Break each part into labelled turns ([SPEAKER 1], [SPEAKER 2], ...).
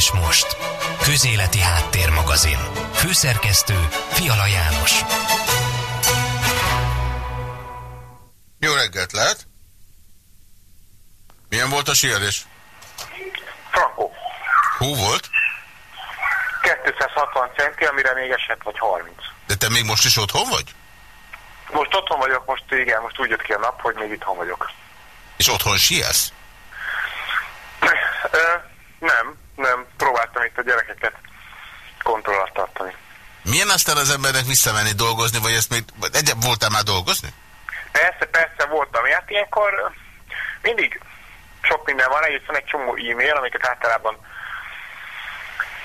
[SPEAKER 1] és most. Közéleti Háttérmagazin. Főszerkesztő Fiala János.
[SPEAKER 2] Jó reggelt lehet? Milyen volt a sérülés?
[SPEAKER 3] Frankó.
[SPEAKER 2] Hú volt?
[SPEAKER 3] 260 centi, amire még esett vagy 30.
[SPEAKER 2] De te még most is otthon vagy?
[SPEAKER 3] Most otthon vagyok, most igen, most úgy jött ki a nap, hogy még itthon vagyok.
[SPEAKER 2] És otthon siesz?
[SPEAKER 3] Ö, nem, nem. Próbáltam itt a gyerekeket kontroll alatt tartani.
[SPEAKER 2] Milyen aztán az embernek visszamenni dolgozni, vagy ezt még... Egyéb voltál már dolgozni?
[SPEAKER 3] Persze, persze voltam. Hát ilyenkor mindig sok minden van, egészen egy csomó e-mail, amiket általában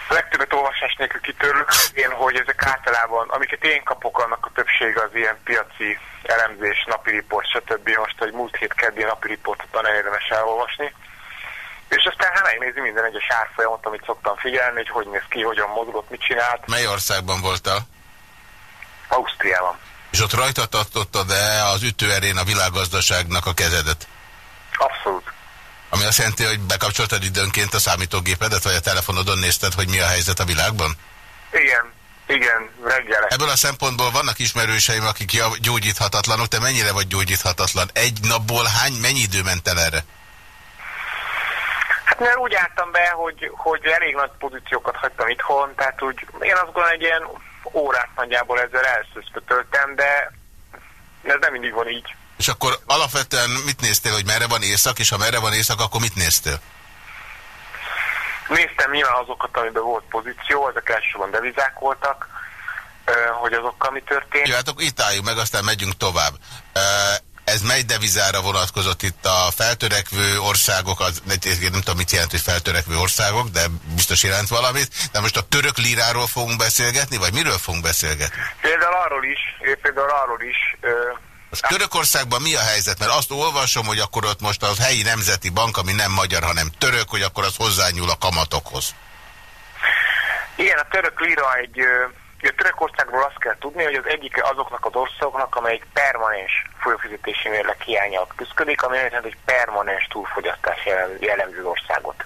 [SPEAKER 3] a legtöbbet olvasás nélkül kitörlök, én, hogy ezek általában, amiket én kapok, annak a többsége az ilyen piaci elemzés, napi riport, stb. Most egy múlt hét keddi napi riportot van érdemes elolvasni. És aztán hát megnézi minden egyes árfolyamot, amit szoktam figyelni, hogy hogy néz ki, hogyan mozgott, mit csinált.
[SPEAKER 2] Mely országban voltál?
[SPEAKER 3] Ausztriában.
[SPEAKER 2] És ott rajta tartottad-e az ütőerén a világgazdaságnak a kezedet?
[SPEAKER 3] Abszolút.
[SPEAKER 2] Ami azt jelenti, hogy bekapcsoltad időnként a számítógépedet, vagy a telefonodon nézted, hogy mi a helyzet a világban?
[SPEAKER 3] Igen, igen, reggel.
[SPEAKER 2] Ebből a szempontból vannak ismerőseim, akik gyógyíthatatlanok. Te mennyire vagy gyógyíthatatlan? Egy napból hány, mennyi idő ment el erre?
[SPEAKER 3] Hát mert úgy álltam be, hogy, hogy elég nagy pozíciókat hagytam itthon, tehát úgy én azt gondolom, egy ilyen órát nagyjából ezzel elszözpötöltem, de ez nem mindig van így.
[SPEAKER 2] És akkor alapvetően mit néztél, hogy merre van éjszak, és ha merre van éjszak, akkor mit néztél?
[SPEAKER 3] Néztem nyilván azokat, amiben volt pozíció, ezek elsősorban devizák voltak, hogy azokkal mi történt.
[SPEAKER 2] Jó, hát akkor itt álljunk meg, aztán megyünk tovább. Ez mely devizára vonatkozott itt a feltörekvő országok, az, nem tudom mit jelent, hogy feltörekvő országok, de biztos jelent valamit. De most a török líráról fogunk beszélgetni, vagy miről fogunk beszélgetni?
[SPEAKER 3] Például arról is, például arról is,
[SPEAKER 2] most Törökországban mi a helyzet? Mert azt olvasom, hogy akkor ott most a helyi nemzeti bank, ami nem magyar, hanem török, hogy akkor az hozzányúl a kamatokhoz.
[SPEAKER 3] Igen, a török lira egy... A Törökországról azt kell tudni, hogy az egyik azoknak az országoknak, amelyik permanens folyófizetési mérlek hiányal küzdik, ami jelenti, hogy permanens túlfogyasztás jellemző országot.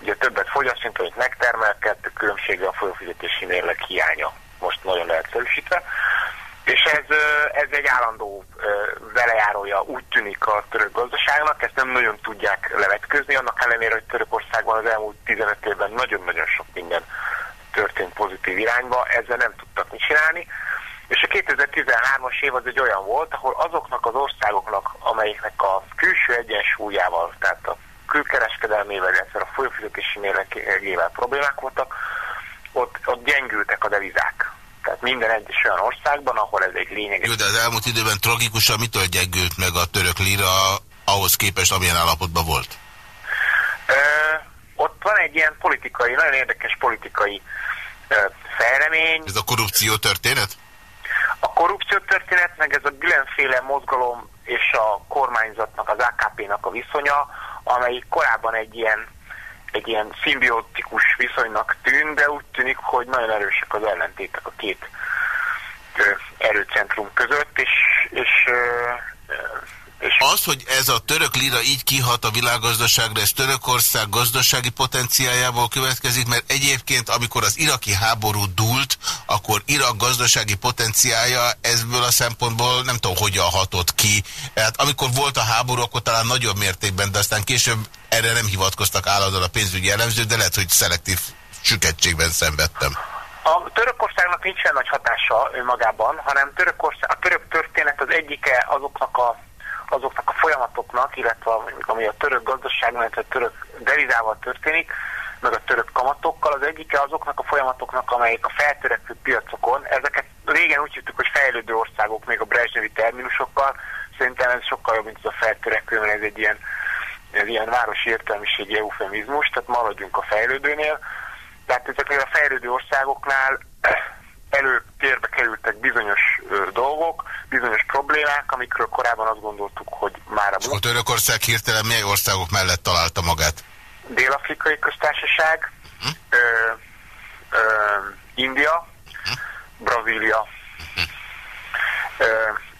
[SPEAKER 3] Ugye többet fogyaszt, mint amit megtermel, kettő különbsége a folyófizetési mérlek hiánya. Most nagyon leegyszerűsítve. És ez, ez egy állandó velejárója úgy tűnik a török gazdaságnak, ezt nem nagyon tudják levetközni, annak ellenére, hogy Törökországban az elmúlt 15 évben nagyon-nagyon sok minden történt pozitív irányba, ezzel nem tudtak mit csinálni. És a 2013-as év az egy olyan volt, ahol azoknak az országoknak, amelyeknek a külső egyensúlyával, tehát a külkereskedelmével, illetve a folyófizetési mérlegével problémák voltak, ott, ott gyengültek a devizák. Tehát minden egyes olyan országban, ahol ez egy lényeges...
[SPEAKER 2] Jó, de az elmúlt időben tragikusan mitől gyengült meg a török lira ahhoz képest, amilyen állapotban volt?
[SPEAKER 3] Ott van egy ilyen politikai, nagyon érdekes politikai ö, fejlemény.
[SPEAKER 2] Ez a korrupció történet?
[SPEAKER 3] A korrupció történet, meg ez a különféle mozgalom és a kormányzatnak, az AKP-nak a viszonya, amely korábban egy ilyen egy ilyen szimbiotikus viszonynak tűn, de úgy tűnik, hogy nagyon erősek az ellentétek a két erőcentrum között, és, és
[SPEAKER 2] az, hogy ez a török lira így kihat a világgazdaságra, ez Törökország gazdasági potenciájából következik, mert egyébként, amikor az iraki háború dúlt, akkor Irak gazdasági potenciája ezből a szempontból nem tudom, hogyan hatott ki. Hát amikor volt a háború, akkor talán nagyobb mértékben, de aztán később erre nem hivatkoztak állandóan a pénzügyi elemzők, de lehet, hogy szelektív sükettségben szenvedtem.
[SPEAKER 3] A Törökországnak nincsen nagy hatása önmagában, hanem Törökország, a török történet az egyike azoknak a, azoknak a folyamatoknak, illetve ami a török gazdaságban, illetve a török devizával történik, meg a török kamatokkal, az egyike azoknak a folyamatoknak, amelyek a feltörekvő piacokon, ezeket régen úgy hittük, hogy fejlődő országok, még a brezsnevi terminusokkal, szerintem ez sokkal jobb, mint az a feltörekvő, mert ez egy ilyen ez ilyen városi értelmiségi eufemizmus, tehát maradjunk a fejlődőnél. Tehát ezeknél a fejlődő országoknál előtérbe kerültek bizonyos dolgok, bizonyos problémák, amikről korábban azt gondoltuk, hogy már a...
[SPEAKER 2] a Törökország hirtelen mely országok mellett találta magát?
[SPEAKER 3] Dél-Afrikai Köztársaság, hm? ö, ö, India, hm? Brazília, hm? Ö,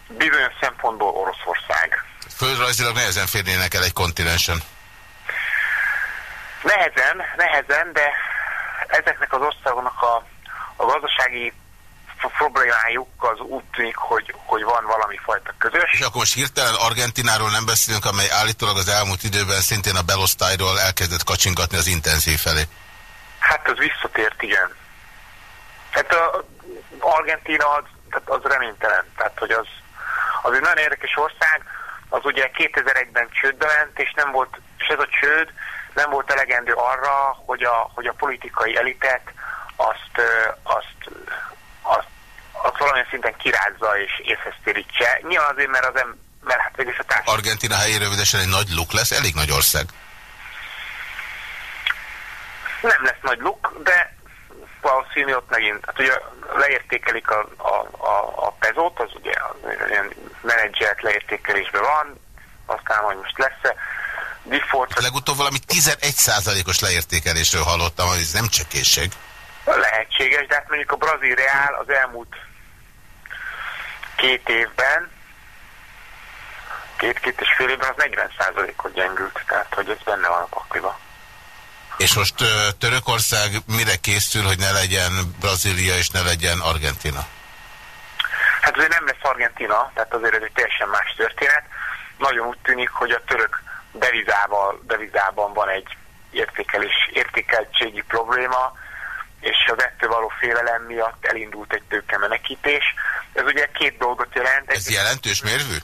[SPEAKER 3] bizonyos szempontból Oroszország
[SPEAKER 2] földrajzilag nehezen férnének el egy kontinensen.
[SPEAKER 3] Nehezen, nehezen, de ezeknek az országoknak a, a gazdasági problémájuk az úgy tűnik, hogy, hogy van valami fajta közös.
[SPEAKER 2] És akkor most hirtelen Argentináról nem beszélünk, amely állítólag az elmúlt időben szintén a belosztályról elkezdett kacsingatni az intenzív felé.
[SPEAKER 3] Hát az visszatért, igen. Hát a Argentina az, tehát az reménytelen, tehát hogy az, az egy nagyon érdekes ország, az ugye 2001-ben csődbe ment, és nem volt, és ez a csőd nem volt elegendő arra, hogy a, hogy a politikai elitet azt, azt, azt, azt valamilyen szinten kirázza és észhez térítse. Nyilván azért, mert az em, mert hát végül a társadalom.
[SPEAKER 2] Argentina helyén rövidesen egy nagy luk lesz, elég nagy ország.
[SPEAKER 3] Nem lesz nagy luk, de valószínű ott megint, hát ugye leértékelik a, a, a, a pezót, az ugye ilyen menedzselt leértékelésben van, aztán hogy most lesz-e.
[SPEAKER 2] Default... Legutóbb valami 11%-os leértékelésről hallottam, ez nem csekészség.
[SPEAKER 3] Lehetséges, de hát mondjuk a brazil reál az elmúlt két évben, két-két és fél évben az 40%-ot gyengült, tehát hogy ez benne van a pakliba.
[SPEAKER 2] És most Törökország mire készül, hogy ne legyen Brazília és ne legyen Argentina?
[SPEAKER 3] Hát azért nem lesz Argentina, tehát azért ez egy teljesen más történet. Nagyon úgy tűnik, hogy a török devizával, devizában van egy értékelés, értékeltségi probléma, és az ettől való félelem miatt elindult egy tőkemenekítés. Ez ugye két dolgot jelent.
[SPEAKER 2] Ez jelentős mérvű?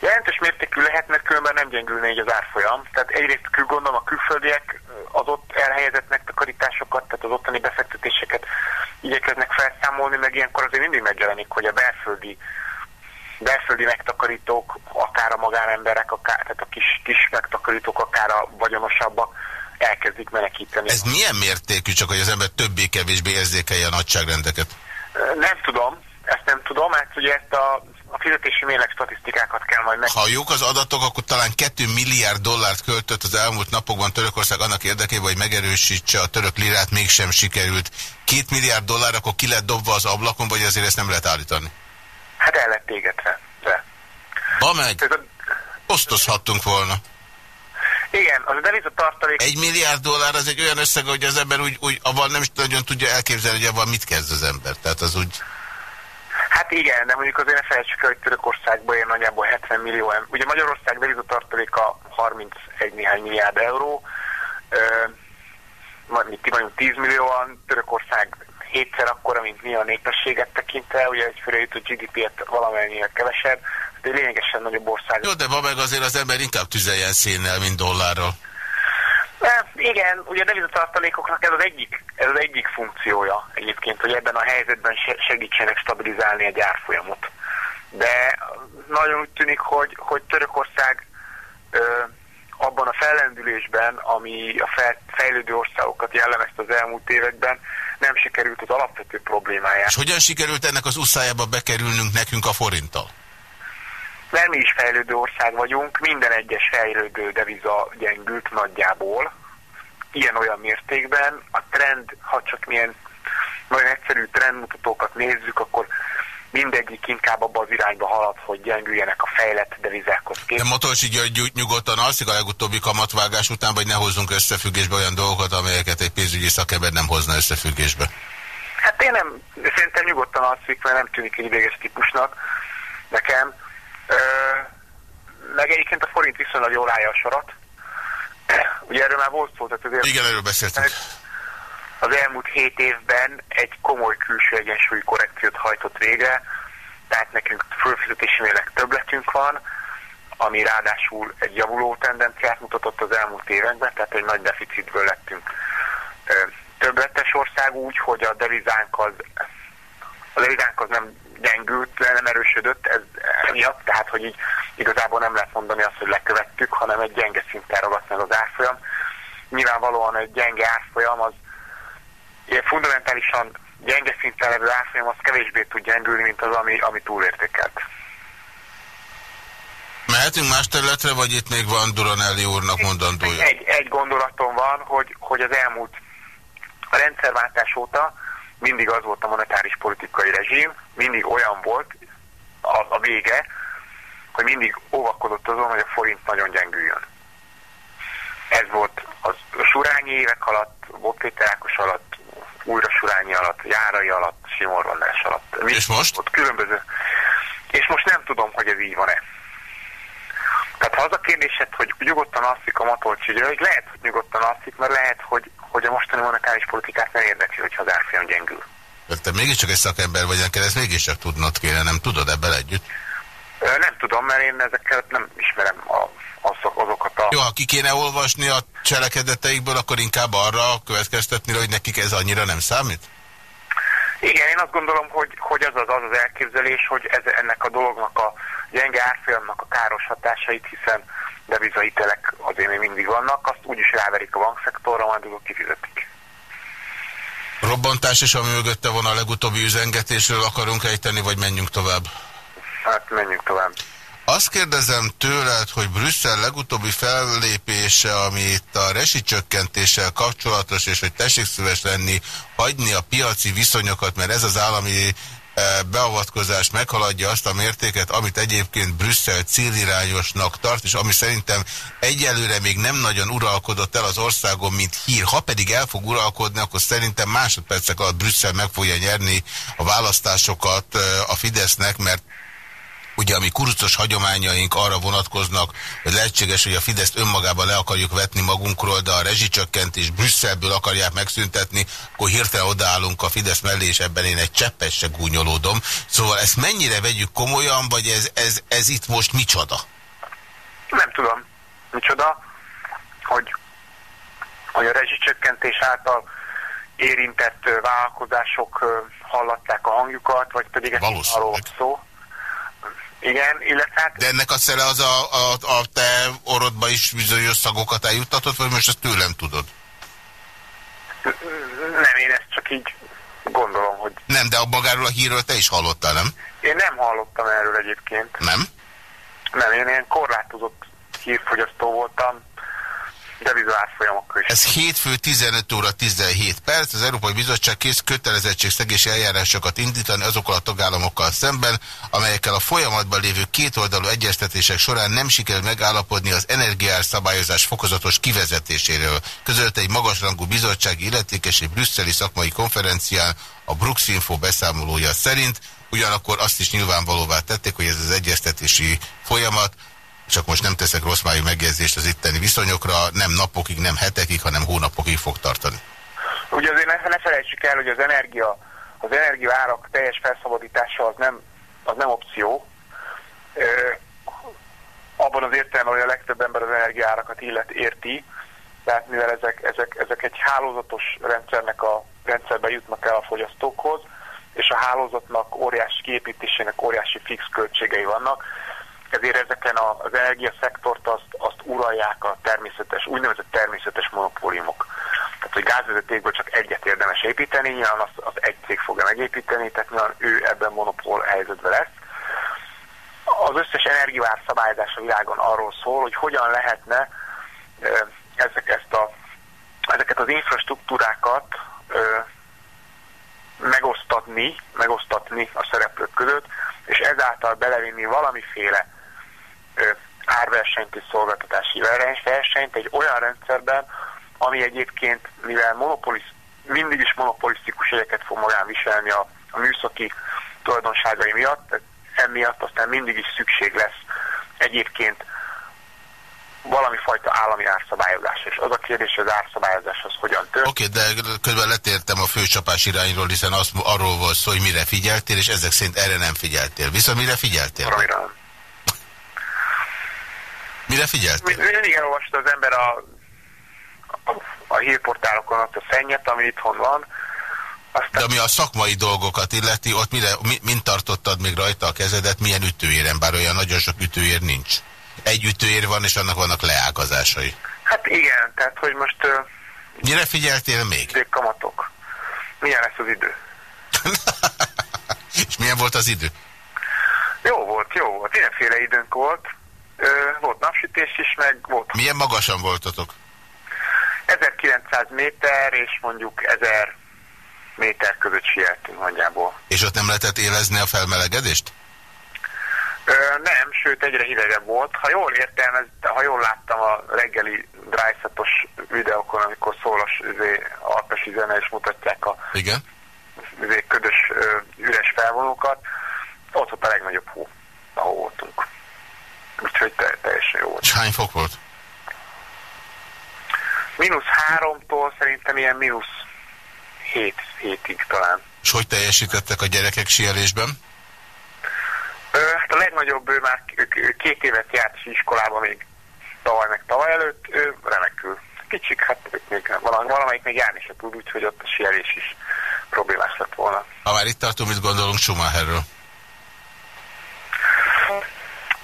[SPEAKER 3] Jelentős mértékű lehet, mert különben nem gyengülne így az árfolyam. Tehát egyrészt gondolom a külföldiek az ott elhelyezett megtakarításokat, tehát az ottani befektetéseket igyekeznek felszámolni, meg ilyenkor azért mindig megjelenik, hogy a belföldi belföldi megtakarítók, akár a magánemberek, akár, tehát a kis, kis megtakarítók, akár a vagyonosabbak elkezdik menekíteni.
[SPEAKER 2] Ez milyen mértékű, csak hogy az ember többé-kevésbé érzékelje a nagyságrendeket?
[SPEAKER 3] Nem tudom, ezt nem tudom, mert ugye ezt a a fizetési mérleg statisztikákat kell majd meg...
[SPEAKER 2] Ha jók az adatok, akkor talán 2 milliárd dollárt költött az elmúlt napokban Törökország annak érdekében, hogy megerősítse a török lirát, mégsem sikerült. 2 milliárd dollár, akkor ki lett dobva az ablakon, vagy azért ezt nem lehet állítani?
[SPEAKER 3] Hát el lett égetve. De.
[SPEAKER 2] Ba meg! Osztozhattunk volna.
[SPEAKER 3] Igen, az a deviza tartalék...
[SPEAKER 2] Egy milliárd dollár az egy olyan összeg, hogy az ember úgy, úgy abban nem is nagyon tudja elképzelni, hogy abban mit kezd az ember. Tehát az úgy...
[SPEAKER 3] Hát igen, de mondjuk azért ne felejtsük el, hogy Törökországban ér nagyjából 70 millió ember. Ugye Magyarország devizatartaléka 31 néhány milliárd euró, mi vagyunk 10 millióan, Törökország hétszer akkora, mint mi a népességet tekintve, ugye egy főre jutó GDP-et valamennyivel kevesebb, de lényegesen nagyobb ország.
[SPEAKER 2] Jó, de van meg azért az ember inkább tüzeljen szénnel, mint dollárral.
[SPEAKER 3] Igen, ugye a devizatartalékoknak ez az egyik, ez az egyik funkciója egyébként, hogy ebben a helyzetben segítsenek stabilizálni a gyárfolyamot. De nagyon úgy tűnik, hogy, hogy Törökország ö, abban a fellendülésben, ami a fejlődő országokat jellemezte az elmúlt években, nem sikerült az alapvető problémáját.
[SPEAKER 2] És hogyan sikerült ennek az uszájába bekerülnünk nekünk a forinttal?
[SPEAKER 3] Mert mi is fejlődő ország vagyunk, minden egyes fejlődő deviza gyengült nagyjából, ilyen-olyan mértékben. A trend, ha csak milyen nagyon egyszerű trendmutatókat nézzük, akkor mindegyik inkább abba az irányba halad, hogy gyengüljenek a fejlett devizákhoz
[SPEAKER 2] képest. De Motolsi György nyugodtan alszik a legutóbbi kamatvágás után, vagy ne hozzunk összefüggésbe olyan dolgokat, amelyeket egy pénzügyi szakember nem hozna összefüggésbe?
[SPEAKER 3] Hát én nem, szerintem nyugodtan alszik, mert nem tűnik egy ideges típusnak nekem. Ö, meg egyébként a forint viszonylag jól állja a sorat. Ugye erről már volt szó, tehát azért...
[SPEAKER 2] Igen, erről beszéltünk.
[SPEAKER 3] Az elmúlt hét évben egy komoly külső egyensúlyi korrekciót hajtott végre, tehát nekünk fölfizetési mérleg többletünk van, ami ráadásul egy javuló tendenciát mutatott az elmúlt években, tehát egy nagy deficitből lettünk többletes ország úgy, hogy a devizánk az, a devizánk az nem gyengült, nem erősödött ez miatt, tehát hogy így igazából nem lehet mondani azt, hogy lekövettük, hanem egy gyenge szinten ragadt meg az árfolyam. Nyilvánvalóan egy gyenge árfolyam az ilyen fundamentálisan gyenge szinten levő árfolyam az kevésbé tud gyengülni, mint az, ami, ami túlértékelt.
[SPEAKER 2] Mehetünk más területre, vagy itt még van Duranelli úrnak mondandója?
[SPEAKER 3] Egy, egy gondolatom van, hogy, hogy az elmúlt a rendszerváltás óta mindig az volt a monetáris politikai rezsim, mindig olyan volt a, a vége, hogy mindig óvakodott azon, hogy a forint nagyon gyengüljön. Ez volt az Surányi évek alatt, Botléterákos alatt, újra Surányi alatt, Járai alatt, Simorvandás alatt.
[SPEAKER 2] És most?
[SPEAKER 3] Ott különböző. És most nem tudom, hogy ez így van-e. Tehát ha az a kérdésed, hogy nyugodtan alszik a Matolcsi György, lehet, hogy nyugodtan alszik, mert lehet, hogy, hogy a mostani monetáris politikát nem érdekli, hogyha az árfolyam gyengül.
[SPEAKER 2] Te mégiscsak egy szakember vagy, neked ezt mégiscsak tudnod kéne, nem tudod ebben együtt?
[SPEAKER 3] Nem tudom, mert én ezeket nem ismerem a, azok, azokat a...
[SPEAKER 2] Jó, ha ki kéne olvasni a cselekedeteikből, akkor inkább arra következtetni, hogy nekik ez annyira nem számít?
[SPEAKER 3] Igen, én azt gondolom, hogy, hogy az, az az az elképzelés, hogy ez, ennek a dolognak a gyenge árfolyamnak a káros hatásait, hiszen devizahitelek azért még mindig vannak, azt úgyis ráverik a bankszektorra, majd azok kifizetik.
[SPEAKER 2] Robbantás és ami mögötte van a legutóbbi üzengetésről akarunk ejteni, vagy menjünk tovább?
[SPEAKER 3] Hát menjünk tovább.
[SPEAKER 2] Azt kérdezem tőled, hogy Brüsszel legutóbbi fellépése, ami itt a resicsökkentéssel kapcsolatos, és hogy tessék szíves lenni, hagyni a piaci viszonyokat, mert ez az állami beavatkozás meghaladja azt a mértéket, amit egyébként Brüsszel célirányosnak tart, és ami szerintem egyelőre még nem nagyon uralkodott el az országon, mint hír. Ha pedig el fog uralkodni, akkor szerintem másodpercek alatt Brüsszel meg fogja nyerni a választásokat a Fidesznek, mert Ugye a mi kurucos hagyományaink arra vonatkoznak, hogy lehetséges, hogy a Fideszt önmagában le akarjuk vetni magunkról, de a rezsicsökkentés Brüsszelből akarják megszüntetni, akkor hirtelen odaállunk a Fidesz mellé, és ebben én egy cseppet se gúnyolódom. Szóval ezt mennyire vegyük komolyan, vagy ez, ez, ez itt most micsoda?
[SPEAKER 3] Nem tudom. Micsoda? Hogy, hogy a rezsicsökkentés által érintett vállalkozások hallatták a hangjukat, vagy pedig ez arról szó. Igen, illetve hát...
[SPEAKER 2] De ennek a szere az a, a, a te orodba is bizonyos szagokat eljuttatott, vagy most ezt tőlem tudod?
[SPEAKER 3] Nem, én ezt csak így gondolom, hogy...
[SPEAKER 2] Nem, de a magáról a hírről te is hallottál, nem?
[SPEAKER 3] Én nem hallottam erről egyébként.
[SPEAKER 2] Nem?
[SPEAKER 3] Nem, én ilyen korlátozott hírfogyasztó voltam, devizárfolyamokkal is.
[SPEAKER 2] Ez hétfő 15 óra 17 perc. Az Európai Bizottság kész kötelezettségszegési eljárásokat indítani azokkal a tagállamokkal szemben, amelyekkel a folyamatban lévő kétoldalú egyeztetések során nem sikerül megállapodni az energiár szabályozás fokozatos kivezetéséről. Közölt egy magasrangú bizottsági illetékes egy brüsszeli szakmai konferencián a Bruxinfo beszámolója szerint, ugyanakkor azt is nyilvánvalóvá tették, hogy ez az egyeztetési folyamat csak most nem teszek rossz májú megjegyzést az itteni viszonyokra, nem napokig, nem hetekig, hanem hónapokig fog tartani.
[SPEAKER 3] Ugye azért ne, ne felejtsük el, hogy az energia, az energia árak teljes felszabadítása az nem, az nem opció. Ö, abban az értelemben, hogy a legtöbb ember az energiaárakat illet érti, tehát mivel ezek, ezek, ezek egy hálózatos rendszernek a rendszerbe jutnak el a fogyasztókhoz, és a hálózatnak óriási kiépítésének óriási fix költségei vannak, ezért ezeken az energiaszektort azt, azt uralják a természetes, úgynevezett természetes monopóliumok. Tehát, hogy gázvezetékből csak egyet érdemes építeni, nyilván azt az egy cég fogja megépíteni, tehát nyilván ő ebben monopól helyzetben lesz. Az összes energiavár szabályozás a világon arról szól, hogy hogyan lehetne ezek, ezt a, ezeket az infrastruktúrákat megosztatni, megosztatni a szereplők között, és ezáltal belevinni valamiféle árversenyt és szolgáltatási versenyt egy olyan rendszerben, ami egyébként, mivel monopolis, mindig is monopolisztikus jegyeket fog magán viselni a, a műszaki tulajdonságai miatt, emiatt aztán mindig is szükség lesz egyébként valami fajta állami árszabályozás. És az a kérdés, hogy az árszabályozás az hogyan tört.
[SPEAKER 2] Oké, okay, de közben letértem a főcsapás irányról, hiszen az, arról volt szó, hogy mire figyeltél, és ezek szerint erre nem figyeltél. Viszont mire figyeltél?
[SPEAKER 3] Nem.
[SPEAKER 2] Mire figyeltél?
[SPEAKER 3] Mindig elolvasta az ember a, a, a hírportálokon azt a szennyet, ami itthon van.
[SPEAKER 2] Aztán... De ami a szakmai dolgokat illeti, ott mire, mi, mint tartottad még rajta a kezedet, milyen ütőéren, bár olyan nagyon sok ütőér nincs? Egy ütőér van, és annak vannak leágazásai.
[SPEAKER 3] Hát igen, tehát hogy most...
[SPEAKER 2] Mire figyeltél még?
[SPEAKER 3] Kamatok. Milyen lesz az idő?
[SPEAKER 2] és milyen volt az idő?
[SPEAKER 3] Jó volt, jó volt. Ilyenféle időnk volt. Volt napsütés is, meg volt...
[SPEAKER 2] Milyen magasan voltatok?
[SPEAKER 3] 1900 méter és mondjuk 1000 méter között sieltünk nagyjából.
[SPEAKER 2] És ott nem lehetett élezni a felmelegedést?
[SPEAKER 3] nem, sőt egyre hidegebb volt. Ha jól értem, ha jól láttam a reggeli drájszatos videókon, amikor szól a izé, alpesi zene, és mutatják a
[SPEAKER 2] Igen.
[SPEAKER 3] Izé, ködös üres felvonókat, ott volt a legnagyobb hó, ahol voltunk. Úgyhogy te, teljesen jó volt.
[SPEAKER 2] És hány fok volt?
[SPEAKER 3] Mínusz háromtól szerintem ilyen mínusz hét, hétig talán.
[SPEAKER 2] És hogy teljesítettek a gyerekek síelésben?
[SPEAKER 3] Hát a legnagyobb, ő már két évet járt iskolában még tavaly meg tavaly előtt, ő remekül. Kicsik, hát még valamelyik még járni se tud, úgyhogy ott a sielés is problémás lett volna.
[SPEAKER 2] Ha már itt tartunk, mit gondolunk Schumacherről?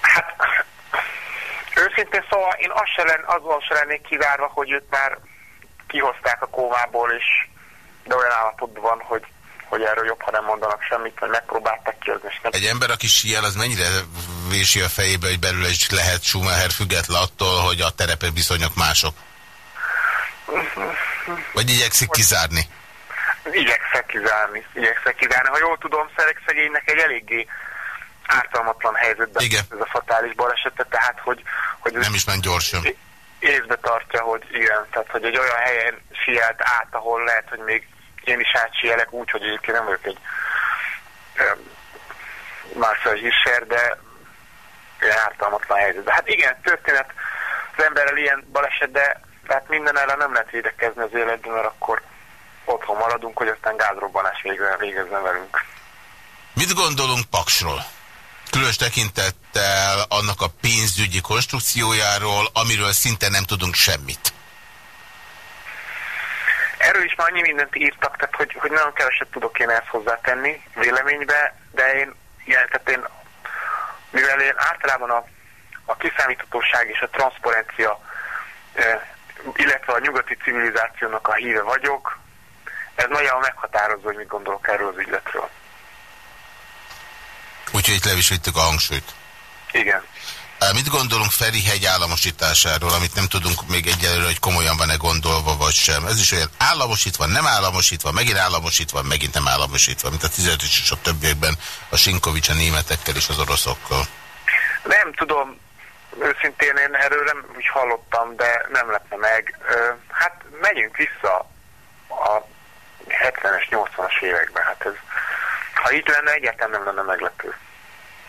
[SPEAKER 3] Hát, őszintén szóval én az se len, azon se lennék kivárva, hogy őt már kihozták a kómából, és de olyan állapotban van, hogy hogy erről jobb, ha nem mondanak semmit, vagy megpróbáltak kihozni. Nem...
[SPEAKER 2] Egy ember, aki siel, az mennyire vési a fejébe, hogy belül is lehet Schumacher független attól, hogy a terepe viszonyok mások? Vagy igyekszik kizárni?
[SPEAKER 3] Igyekszek kizárni, igyekszek kizárni. Ha jól tudom, Szerek szegénynek egy eléggé ártalmatlan helyzetben
[SPEAKER 2] Igen.
[SPEAKER 3] ez a fatális balesete, tehát hogy... hogy
[SPEAKER 2] nem is ment gyorsan.
[SPEAKER 3] Észbe tartja, hogy igen, tehát hogy egy olyan helyen sielt át, ahol lehet, hogy még én is átsielek úgy, hogy egyébként nem vagyok egy Marcel Hischer, de ilyen ártalmatlan helyzet. De hát igen, történet az emberrel ilyen baleset, de hát minden ellen nem lehet védekezni az életben, mert akkor otthon maradunk, hogy aztán gázrobbanás végezzen velünk.
[SPEAKER 2] Mit gondolunk Paksról? Különös tekintettel annak a pénzügyi konstrukciójáról, amiről szinte nem tudunk semmit.
[SPEAKER 3] Erről is már annyi mindent írtak, tehát hogy, hogy nagyon keveset tudok én ezt hozzátenni véleménybe, de én, ilyen, tehát én mivel én általában a, a kiszámíthatóság és a transzparencia, illetve a nyugati civilizációnak a híve vagyok, ez nagyon meghatározó, hogy mit gondolok erről az ügyletről.
[SPEAKER 2] Úgyhogy itt le is a hangsúlyt.
[SPEAKER 3] Igen.
[SPEAKER 2] Mit gondolunk Ferihegy államosításáról, amit nem tudunk még egyelőre, hogy komolyan van-e gondolva, vagy sem? Ez is olyan államosítva, nem államosítva, megint államosítva, megint nem államosítva, mint a 15 és a többiekben a Sinkovics a németekkel és az oroszokkal.
[SPEAKER 3] Nem tudom, őszintén én erről nem úgy hallottam, de nem lepne meg. Hát megyünk vissza a 70-es, 80-as években. Hát ez, ha itt lenne, egyáltalán nem lenne meglepő.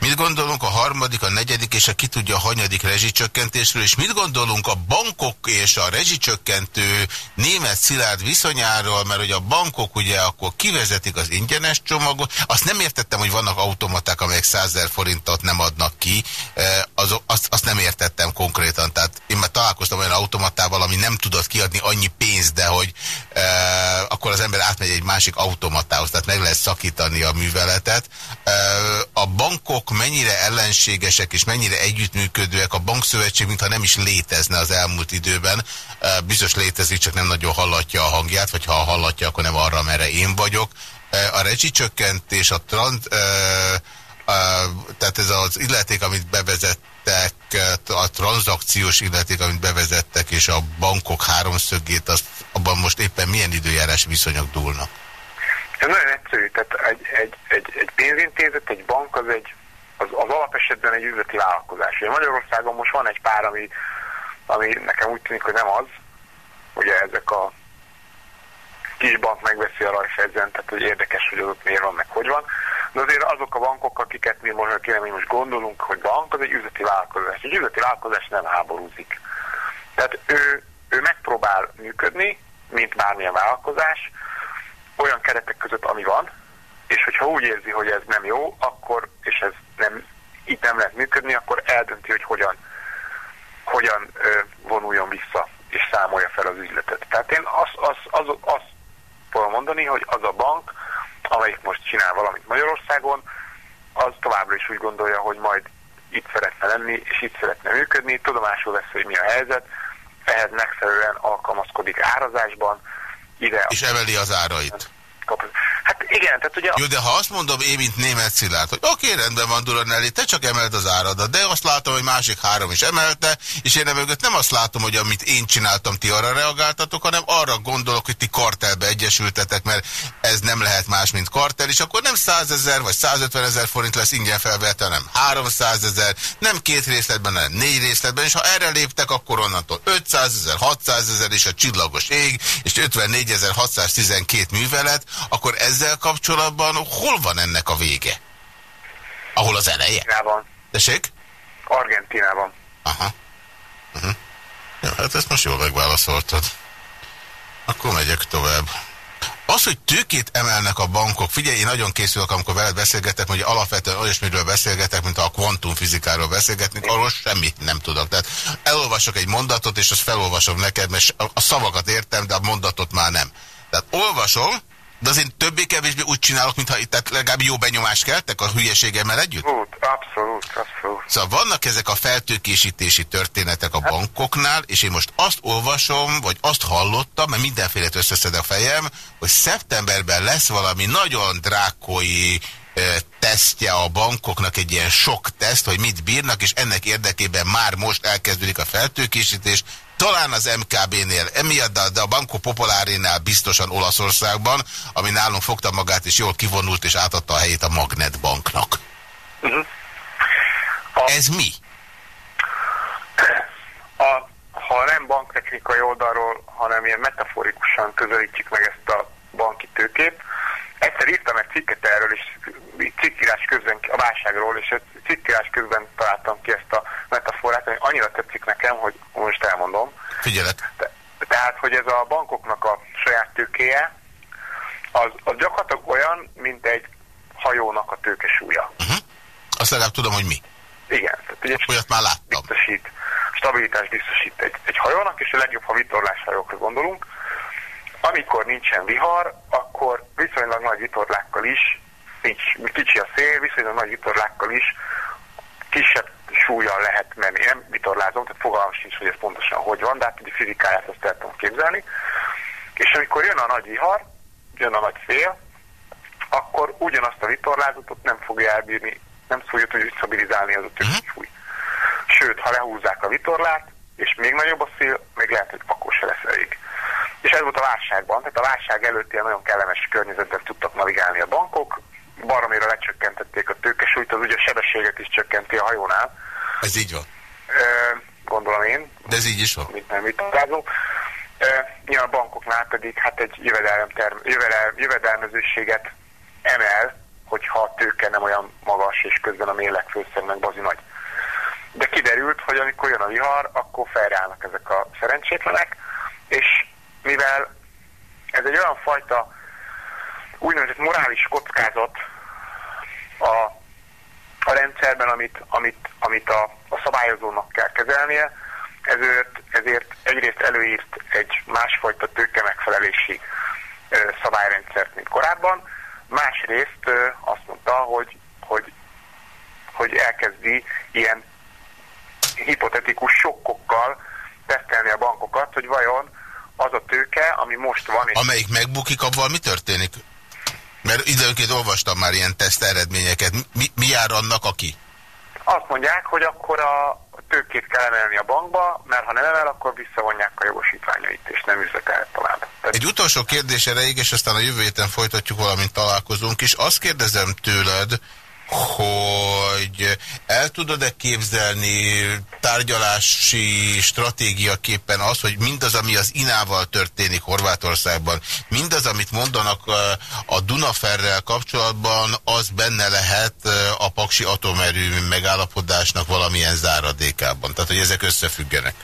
[SPEAKER 2] Mit gondolunk a harmadik, a negyedik és a ki tudja a hanyadik rezsicsökkentésről, és mit gondolunk a bankok és a rezsicsökkentő német szilárd viszonyáról, mert hogy a bankok ugye akkor kivezetik az ingyenes csomagot, azt nem értettem, hogy vannak automaták, amelyek 100 forintot nem adnak ki, az, azt, azt nem értettem konkrétan, tehát én már találkoztam olyan automatával, ami nem tudott kiadni annyi pénzt, de hogy e, akkor az ember átmegy egy másik automatához, tehát meg lehet szakítani a műveletet. E, a bankok mennyire ellenségesek és mennyire együttműködőek a bankszövetség, mintha nem is létezne az elmúlt időben. Biztos létezik, csak nem nagyon hallatja a hangját, vagy ha hallatja, akkor nem arra, merre én vagyok. A rezsicsökkentés, a trans, tehát ez az illeték, amit bevezettek, a tranzakciós illeték, amit bevezettek, és a bankok háromszögét, azt, abban most éppen milyen időjárás viszonyok dúlnak?
[SPEAKER 3] Ez nagyon egyszerű, tehát egy, egy, egy, egy pénzintézet, egy bank az egy az, az alapesetben egy üzleti vállalkozás. Ugye Magyarországon most van egy pár, ami, ami nekem úgy tűnik, hogy nem az. Ugye ezek a kisbank megveszi a rajfegyzen, tehát hogy érdekes, hogy az ott miért van, meg hogy van. De azért azok a bankok, akiket mi most, kérem, mi most gondolunk, hogy bank, az egy üzleti vállalkozás. Egy üzleti vállalkozás nem háborúzik. Tehát ő, ő megpróbál működni, mint bármilyen vállalkozás, olyan keretek között, ami van, és hogyha úgy érzi, hogy ez nem jó, akkor, és ez nem, itt nem lehet működni, akkor eldönti, hogy hogyan, hogyan vonuljon vissza, és számolja fel az üzletet. Tehát én azt, azt, azt, azt fogom mondani, hogy az a bank, amelyik most csinál valamit Magyarországon, az továbbra is úgy gondolja, hogy majd itt szeretne lenni, és itt szeretne működni, tudomásul vesz, hogy mi a helyzet, ehhez megfelelően alkalmazkodik árazásban, ide...
[SPEAKER 2] És emeli az árait.
[SPEAKER 3] Hát igen, tehát ugye...
[SPEAKER 2] Jó, de ha azt mondom én, mint német Szilárd, hogy oké, rendben van Duranelli, te csak emeld az áradat, de azt látom, hogy másik három is emelte, és én mögött nem azt látom, hogy amit én csináltam, ti arra reagáltatok, hanem arra gondolok, hogy ti kartelbe egyesültetek, mert ez nem lehet más, mint kartel, és akkor nem 100 ezer vagy 150 ezer forint lesz ingyen felvette, hanem 300 ezer, nem két részletben, hanem négy részletben, és ha erre léptek, akkor onnantól 500 ezer, 600 ezer és a csillagos ég, és 54.612 művelet, akkor ezzel kapcsolatban hol van ennek a vége? Ahol az eleje?
[SPEAKER 3] Argentinában.
[SPEAKER 2] Tessék?
[SPEAKER 3] Argentinában.
[SPEAKER 2] Aha. Uh -huh. Ja, hát ezt most jól megválaszoltad. Akkor megyek tovább. Az, hogy tőkét emelnek a bankok, figyelj, én nagyon készülök, amikor veled beszélgetek, hogy alapvetően olyasmiről beszélgetek, mint a kvantumfizikáról beszélgetnék, arról semmit nem tudok. Tehát elolvasok egy mondatot, és azt felolvasom neked, mert a szavakat értem, de a mondatot már nem. Tehát olvasom, de azért többé-kevésbé úgy csinálok, mintha itt tehát legalább jó benyomást keltek a hülyeségemmel együtt?
[SPEAKER 3] Abszolút, abszolút, abszolút.
[SPEAKER 2] Szóval vannak ezek a feltőkésítési történetek a bankoknál, és én most azt olvasom, vagy azt hallottam, mert mindenféle összeszed a fejem, hogy szeptemberben lesz valami nagyon drákói tesztje a bankoknak, egy ilyen sok teszt, hogy mit bírnak, és ennek érdekében már most elkezdődik a feltőkésítés, talán az MKB-nél emiatt, de a Banco Populárénál biztosan Olaszországban, ami nálunk fogta magát, és jól kivonult, és átadta a helyét a Magnetbanknak. Uh -huh. a... Ez mi?
[SPEAKER 3] A, ha nem banktechnikai oldalról, hanem ilyen metaforikusan közelítjük meg ezt a banki tőkét, egyszer írtam egy cikket erről, és cikkírás közben a válságról, és cikkírás közben találtam ki ezt a metaforát, ami annyira tetszik nekem, hogy most elmondom.
[SPEAKER 2] Figyelek.
[SPEAKER 3] Te, tehát, hogy ez a bankoknak a saját tőkéje, az, az gyakorlatilag olyan, mint egy hajónak a tőkesúlya. Uh.
[SPEAKER 2] -huh. Azt legalább tudom, hogy mi.
[SPEAKER 3] Igen.
[SPEAKER 2] Tehát, ugye Olyat már láttam.
[SPEAKER 3] Biztosít, stabilitás biztosít egy, egy hajónak, és a legjobb, ha vitorláshajókra gondolunk. Amikor nincsen vihar, akkor viszonylag nagy vitorlákkal is nincs, kicsi a szél, viszonylag nagy vitorlákkal is kisebb súlyjal lehet menni. Nem vitorlázom, tehát fogalmam sincs, hogy ez pontosan hogy van, de hát a fizikáját azt el tudom képzelni. És amikor jön a nagy vihar, jön a nagy szél, akkor ugyanazt a vitorlázatot nem fogja elbírni, nem fogja tudni stabilizálni az a többi súly. Sőt, ha lehúzzák a vitorlát, és még nagyobb a szél, még lehet, hogy akkor se lesz elég. És ez volt a válságban, tehát a válság előtt ilyen nagyon kellemes környezetben tudtak navigálni a bankok, baromira lecsökkentették a tőkesúlyt, az ugye a sebességet is csökkenti a hajónál.
[SPEAKER 2] Ez így van.
[SPEAKER 3] Gondolom én.
[SPEAKER 2] De ez így is van.
[SPEAKER 3] Mit nem vitázunk. Nyilván a bankoknál pedig hát egy jövedelem jövedel, jövedelmezőséget emel, hogyha a tőke nem olyan magas, és közben a mérleg főszernek bazi nagy. De kiderült, hogy amikor jön a vihar, akkor felreállnak ezek a szerencsétlenek, és mivel ez egy olyan fajta úgynevezett morális kockázat a, a rendszerben, amit, amit, amit a, a szabályozónak kell kezelnie, ezért, ezért egyrészt előírt egy másfajta tőke megfelelési ö, szabályrendszert, mint korábban, másrészt ö, azt mondta, hogy, hogy, hogy elkezdi ilyen hipotetikus sokkokkal tesztelni a bankokat, hogy vajon az a tőke, ami most van...
[SPEAKER 2] És Amelyik megbukik, abban mi történik? Mert időnként olvastam már ilyen teszt eredményeket. Mi, mi jár annak, aki?
[SPEAKER 3] Azt mondják, hogy akkor a tőkét kell emelni a bankba, mert ha nem emel, akkor visszavonják a jogosítványait, és nem üzletelhet tovább.
[SPEAKER 2] Tehát... Egy utolsó kérdés erejéig, és aztán a jövő héten folytatjuk, valamint találkozunk is. Azt kérdezem tőled, hogy el tudod-e képzelni tárgyalási stratégiaképpen az, hogy mindaz, ami az Inával történik Horvátországban, mindaz, amit mondanak a Dunaferrel kapcsolatban, az benne lehet a Paksi atomerő megállapodásnak valamilyen záradékában. Tehát, hogy ezek összefüggenek.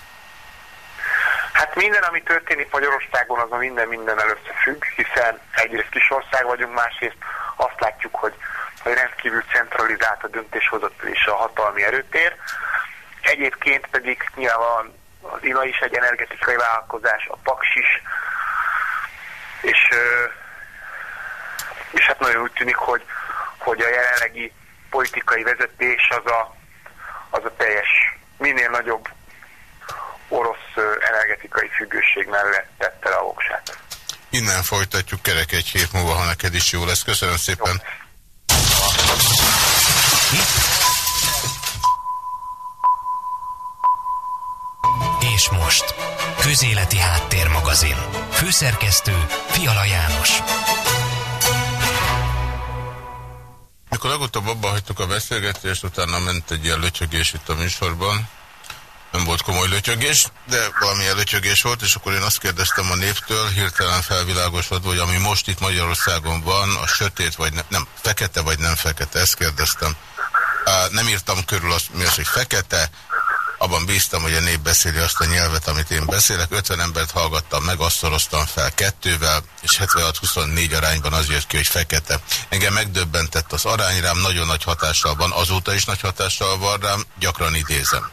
[SPEAKER 3] Hát minden, ami történik Magyarországon, az a minden minden összefügg, hiszen egyrészt kis ország vagyunk, másrészt azt látjuk, hogy rendkívül centralizált a döntéshozatal és a hatalmi erőtér. Egyébként pedig nyilván az INA is egy energetikai vállalkozás, a PAKS is, és, és hát nagyon úgy tűnik, hogy, hogy a jelenlegi politikai vezetés az a, az a teljes, minél nagyobb orosz energetikai függőség mellett tette le a voksát.
[SPEAKER 2] Innen folytatjuk kerek egy hét múlva, ha neked is jó lesz. Köszönöm szépen.
[SPEAKER 1] És most, Közéleti Háttérmagazin. Főszerkesztő Fiala János.
[SPEAKER 2] Mikor legutóbb abba hagytuk a beszélgetést, utána ment egy ilyen lötyögés itt a műsorban. Nem volt komoly lötyögés, de valamilyen lötyögés volt, és akkor én azt kérdeztem a néptől, hirtelen felvilágosodva, hogy ami most itt Magyarországon van, a sötét vagy ne, nem, fekete vagy nem fekete, ezt kérdeztem. Nem írtam körül azt, mi az, hogy fekete, abban bíztam, hogy a nép beszéli azt a nyelvet, amit én beszélek. 50 embert hallgattam meg, azt fel kettővel, és 76-24 arányban az jött ki, hogy fekete. Engem megdöbbentett az arány rám, nagyon nagy hatással van, azóta is nagy hatással van rám, gyakran idézem.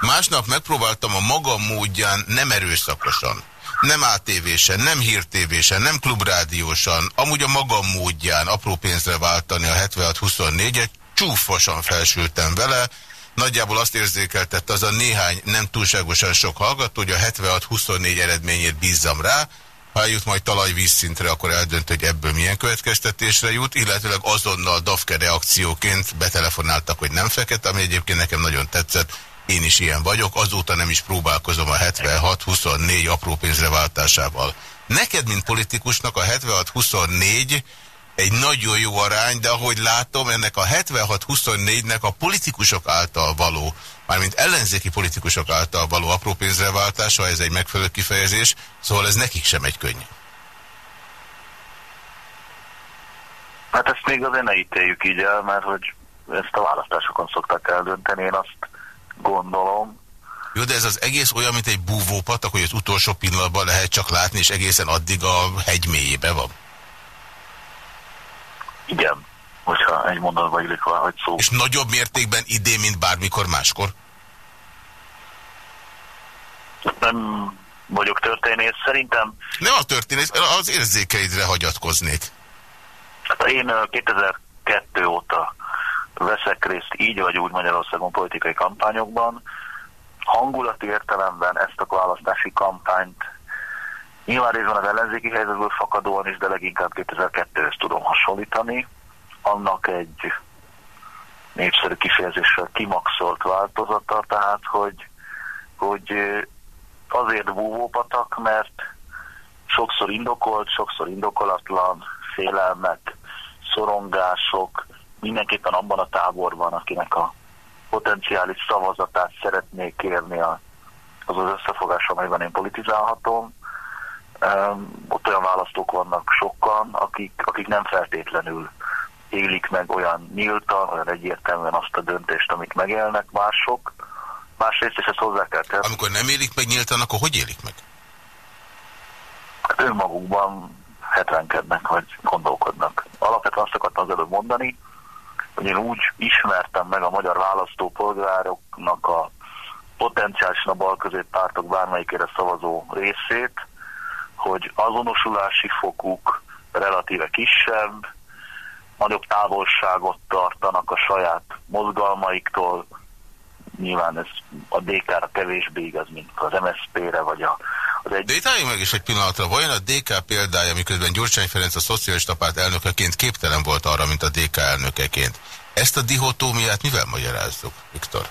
[SPEAKER 2] Másnap megpróbáltam a magam módján, nem erőszakosan, nem ATV-sen, nem hírtévésen, nem klubrádiósan, amúgy a magam módján apró pénzre váltani a 76-24-et, csúfosan felsültem vele, nagyjából azt érzékeltette az a néhány nem túlságosan sok hallgató, hogy a 76-24 eredményét bízzam rá, ha eljut majd talajvízszintre, akkor eldönt, hogy ebből milyen következtetésre jut, illetőleg azonnal DAFKE reakcióként betelefonáltak, hogy nem fekete, ami egyébként nekem nagyon tetszett, én is ilyen vagyok, azóta nem is próbálkozom a 76-24 apró pénzre váltásával. Neked, mint politikusnak a 76-24 egy nagyon jó arány, de ahogy látom, ennek a 76-24-nek a politikusok által való, mármint ellenzéki politikusok által való apró pénzre váltása, ez egy megfelelő kifejezés, szóval ez nekik sem egy könnyű.
[SPEAKER 4] Hát ezt még azért ne ítéljük így el, mert hogy ezt a választásokon szoktak eldönteni, én azt gondolom.
[SPEAKER 2] Jó, de ez az egész olyan, mint egy búvópatak, hogy az utolsó pillanatban lehet csak látni, és egészen addig a hegy mélyébe van.
[SPEAKER 4] Igen, hogyha egy mondatban illik hogy szó.
[SPEAKER 2] És nagyobb mértékben idén, mint bármikor máskor?
[SPEAKER 4] Nem vagyok történész, szerintem...
[SPEAKER 2] Nem a történész, az érzékeidre hagyatkoznék.
[SPEAKER 4] Hát én 2002 óta veszek részt így vagy úgy Magyarországon politikai kampányokban. Hangulati értelemben ezt a választási kampányt Nyilván részben az ellenzéki helyzetből fakadóan is, de leginkább 2002-höz tudom hasonlítani. Annak egy népszerű kifejezéssel kimaxolt változata, tehát hogy, hogy azért búvópatak, mert sokszor indokolt, sokszor indokolatlan, félelmek, szorongások, mindenképpen abban a táborban, akinek a potenciális szavazatát szeretnék kérni az az összefogás, amelyben én politizálhatom, ott olyan választók vannak sokan, akik, akik nem feltétlenül élik meg olyan nyíltan, olyan egyértelműen azt a döntést, amit megélnek mások. Másrészt, és ezt hozzá kell tenni.
[SPEAKER 2] Amikor nem élik meg nyíltan, akkor hogy élik meg?
[SPEAKER 4] Hát önmagukban hetvenkednek, vagy gondolkodnak. Alapvetően azt akartam az előbb mondani, hogy én úgy ismertem meg a magyar választópolgároknak a potenciálisan a bal pártok bármelyikére szavazó részét, hogy azonosulási fokuk relatíve kisebb, nagyobb távolságot tartanak a saját mozgalmaiktól, nyilván ez a DK-ra kevésbé igaz, mint az MSZP-re, vagy a,
[SPEAKER 2] az egy... De itt meg is egy pillanatra, vajon a DK példája, miközben Gyurcsány Ferenc a szocialista párt elnökeként képtelen volt arra, mint a DK elnökeként. Ezt a dihotómiát mivel magyarázzuk, Viktor?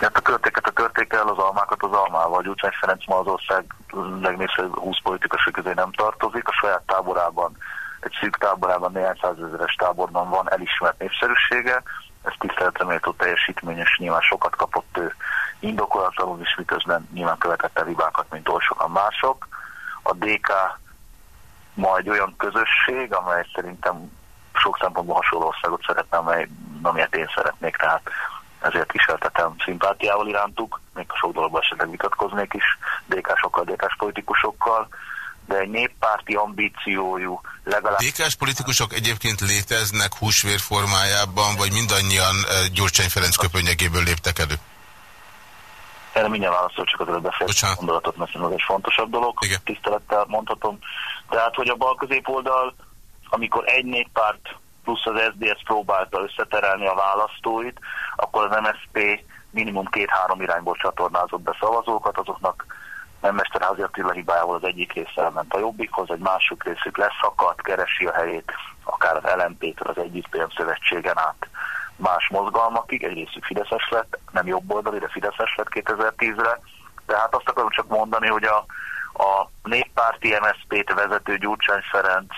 [SPEAKER 4] Hát a körtéket a körtékkel, az almákat az almával. Gyurcsány Ferenc ma az ország legnépszerűbb 20 politikus közé nem tartozik. A saját táborában, egy szűk táborában, néhány százezeres táborban van elismert népszerűsége. Ez tiszteletre méltó teljesítményes, nyilván sokat kapott ő indokolatlanul is, miközben nyilván követett el hibákat, mint oly sokan mások. A DK ma egy olyan közösség, amely szerintem sok szempontból hasonló országot szeretne, amely, amilyet én szeretnék, tehát ezért viseltetem szimpátiával irántuk, még a sok dologban esetleg vitatkoznék is DK-sokkal, DK-s politikusokkal, de egy néppárti ambíciójú legalább...
[SPEAKER 2] DK-s politikusok egyébként léteznek húsvér formájában, vagy mindannyian eh, Gyurcsány Ferenc köpönyegéből léptek elő?
[SPEAKER 4] Erre mindjárt válaszol, csak az előbb beszélt gondolatot, mert ez egy fontosabb dolog, Igen. tisztelettel mondhatom. Tehát, hogy a bal középoldal, amikor egy néppárt plusz az SZDSZ próbálta összeterelni a választóit, akkor az MSZP minimum két-három irányból csatornázott be szavazókat, azoknak nem Mesterházi Attila hibájából az egyik része elment a Jobbikhoz, egy másik részük leszakadt, keresi a helyét, akár az LMP-től az Együtt Szövetségen át más mozgalmakig, egy részük Fideszes lett, nem jobb oldali, de Fideszes lett 2010-re. Tehát azt akarom csak mondani, hogy a, a néppárti MSZP-t vezető Gyurcsány Ferenc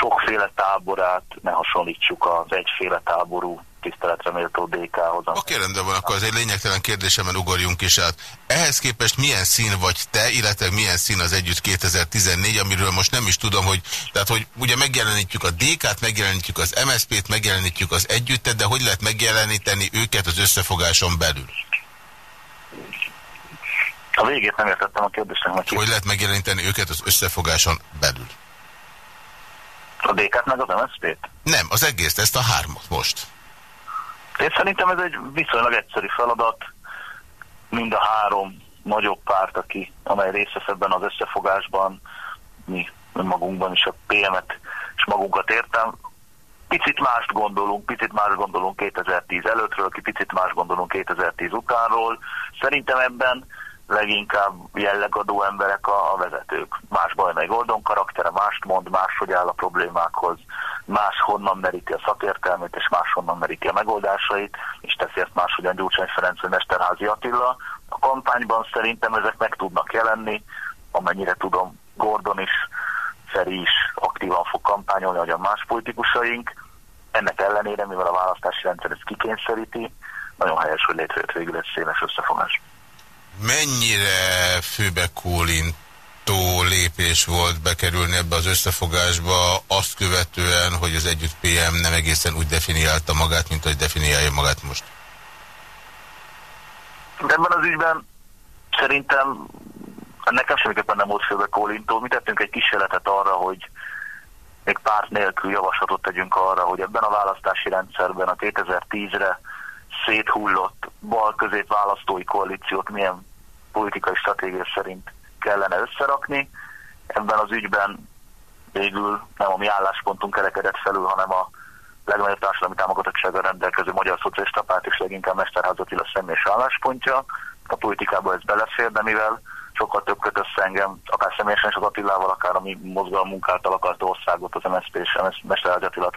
[SPEAKER 4] sokféle táborát ne hasonlítsuk az egyféle táború tiszteletre méltó DK-hoz.
[SPEAKER 2] Oké, rendben van, akkor az egy lényegtelen kérdésemen ugorjunk is át. Ehhez képest milyen szín vagy te, illetve milyen szín az együtt 2014, amiről most nem is tudom, hogy, tehát hogy ugye megjelenítjük a DK-t, megjelenítjük az MSZP-t, megjelenítjük az együttet, de hogy lehet megjeleníteni őket az összefogáson belül?
[SPEAKER 4] A végét nem értettem a kérdésnek.
[SPEAKER 2] Hogy, hogy lehet megjeleníteni őket az összefogáson belül?
[SPEAKER 4] A DK-t meg az MSZP-t?
[SPEAKER 2] Nem, az egész, ezt a hármat most.
[SPEAKER 4] Én szerintem ez egy viszonylag egyszerű feladat. Mind a három nagyobb párt, aki, amely részt vesz ebben az összefogásban, mi magunkban is a PM-et és magunkat értem. Picit mást gondolunk, picit más gondolunk 2010 előttről, ki picit más gondolunk 2010 utánról. Szerintem ebben leginkább jellegadó emberek a, a vezetők. Más Bajnai Gordon karaktere, mást mond, máshogy áll a problémákhoz, más honnan meríti a szakértelmét, és más honnan meríti a megoldásait, és teszi ezt máshogyan Gyurcsány Ferenc vagy Mesterházi Attila. A kampányban szerintem ezek meg tudnak jelenni, amennyire tudom, Gordon is, Feri is aktívan fog kampányolni, a más politikusaink. Ennek ellenére, mivel a választási rendszer ezt kikényszeríti, nagyon helyes, hogy létrejött végül egy széles összefogás
[SPEAKER 2] mennyire főbekólintó lépés volt bekerülni ebbe az összefogásba, azt követően, hogy az Együtt PM nem egészen úgy definiálta magát, mint hogy definiálja magát most?
[SPEAKER 4] De ebben az ügyben szerintem nekem semmiképpen nem volt főbekólintó. Mi tettünk egy kísérletet arra, hogy még párt nélkül javaslatot tegyünk arra, hogy ebben a választási rendszerben a 2010-re széthullott bal-közép választói koalíciót milyen politikai stratégia szerint kellene összerakni. Ebben az ügyben végül nem a mi álláspontunk kerekedett felül, hanem a legnagyobb társadalmi támogatottsággal rendelkező Magyar Szocialista Párt és leginkább Mesterház Attila személyes álláspontja. A politikába ez belefér, de mivel sokkal több köt össze engem, akár személyesen is az Attilával, akár a mi mozgalmunk által akart országot, az MSZP és Mesterház Attila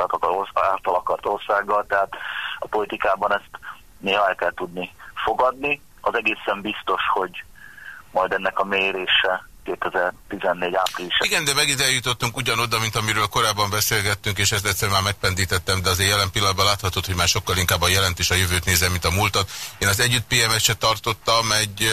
[SPEAKER 4] által akart országgal, tehát a politikában ezt néha el kell tudni fogadni. Az egészen biztos, hogy majd ennek a mérése 2014 április.
[SPEAKER 2] Igen, de megint eljutottunk ugyanoda, mint amiről korábban beszélgettünk, és ezt egyszer már megpendítettem, de azért jelen pillanatban láthatod, hogy már sokkal inkább a jelent és a jövőt nézem, mint a múltat. Én az együtt se tartottam egy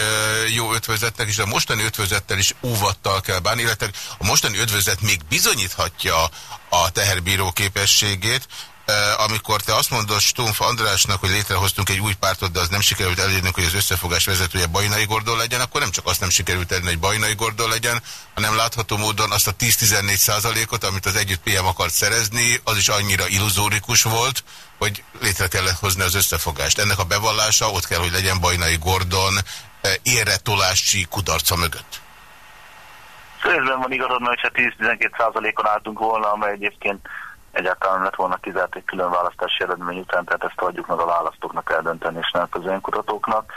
[SPEAKER 2] jó ötvözetnek, és a mostani ötvözettel is óvattal kell bánni, illetve a mostani ötvözet még bizonyíthatja a teherbíró képességét, amikor te azt mondod Stumpf Andrásnak, hogy létrehoztunk egy új pártot, de az nem sikerült elérnünk, hogy az összefogás vezetője Bajnai Gordon legyen, akkor nem csak azt nem sikerült elérni, hogy Bajnai Gordon legyen, hanem látható módon azt a 10-14 százalékot, amit az együtt PM akart szerezni, az is annyira illuzórikus volt, hogy létre kellett hozni az összefogást. Ennek a bevallása ott kell, hogy legyen Bajnai Gordon érretolási kudarca mögött.
[SPEAKER 4] Részben van igazad, mert ha 10-12 százalékon álltunk volna, amely egyébként egyáltalán nem lett volna kizárt egy külön választási eredmény után, tehát ezt adjuk meg a választóknak eldönteni, és nem közönkutatóknak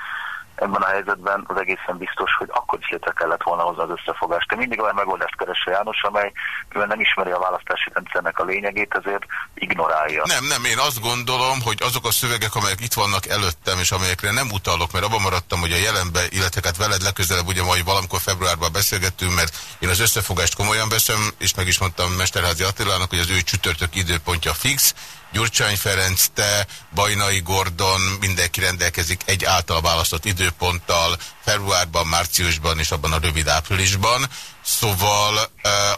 [SPEAKER 4] ebben a helyzetben az egészen biztos, hogy akkor is létre kellett volna hozni az összefogást. De mindig olyan megoldást keresse János, amely mivel nem ismeri a választási rendszernek a lényegét, ezért ignorálja.
[SPEAKER 2] Nem, nem, én azt gondolom, hogy azok a szövegek, amelyek itt vannak előttem, és amelyekre nem utalok, mert abban maradtam, hogy a jelenbe, illetve hát veled legközelebb, ugye majd valamikor februárban beszélgettünk, mert én az összefogást komolyan veszem, és meg is mondtam Mesterházi Attilának, hogy az ő csütörtök időpontja fix, Gyurcsány Ferenc, te, Bajnai Gordon, mindenki rendelkezik egy által választott időponttal, februárban, márciusban és abban a rövid áprilisban. Szóval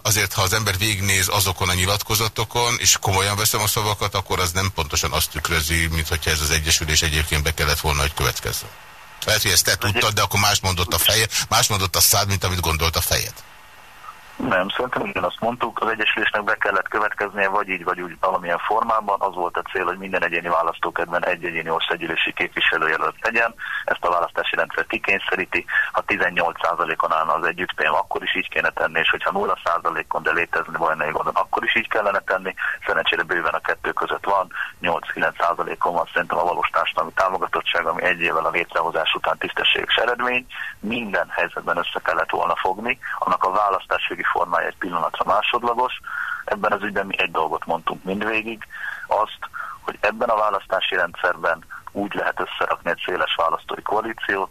[SPEAKER 2] azért, ha az ember végignéz azokon a nyilatkozatokon, és komolyan veszem a szavakat, akkor az nem pontosan azt tükrözi, mint hogyha ez az Egyesülés egyébként be kellett volna, hogy következzen. Lehet, hogy ezt te tudtad, de akkor más mondott a feje, más mondott a szád, mint amit gondolt a fejed.
[SPEAKER 4] Nem, szerintem ugyanazt mondtuk, az Egyesülésnek be kellett következnie, vagy így, vagy úgy valamilyen formában. Az volt a cél, hogy minden egyéni választókedben egy egyéni országgyűlési képviselőjelölt legyen. Ezt a választási rendszer kikényszeríti. Ha 18%-on állna az együttpém, akkor is így kéne tenni, és hogyha 0%-on, de létezni bajnai gondon, akkor is így kellene tenni. Szerencsére bőven a kettő között van, 8-9%-on van szerintem a valós társadalmi támogatottság, ami egy évvel a létrehozás után tisztességes eredmény. Minden helyzetben össze kellett volna fogni, annak a választási formája egy pillanatra másodlagos. Ebben az ügyben mi egy dolgot mondtunk mindvégig, azt, hogy ebben a választási rendszerben úgy lehet összerakni egy széles választói koalíciót,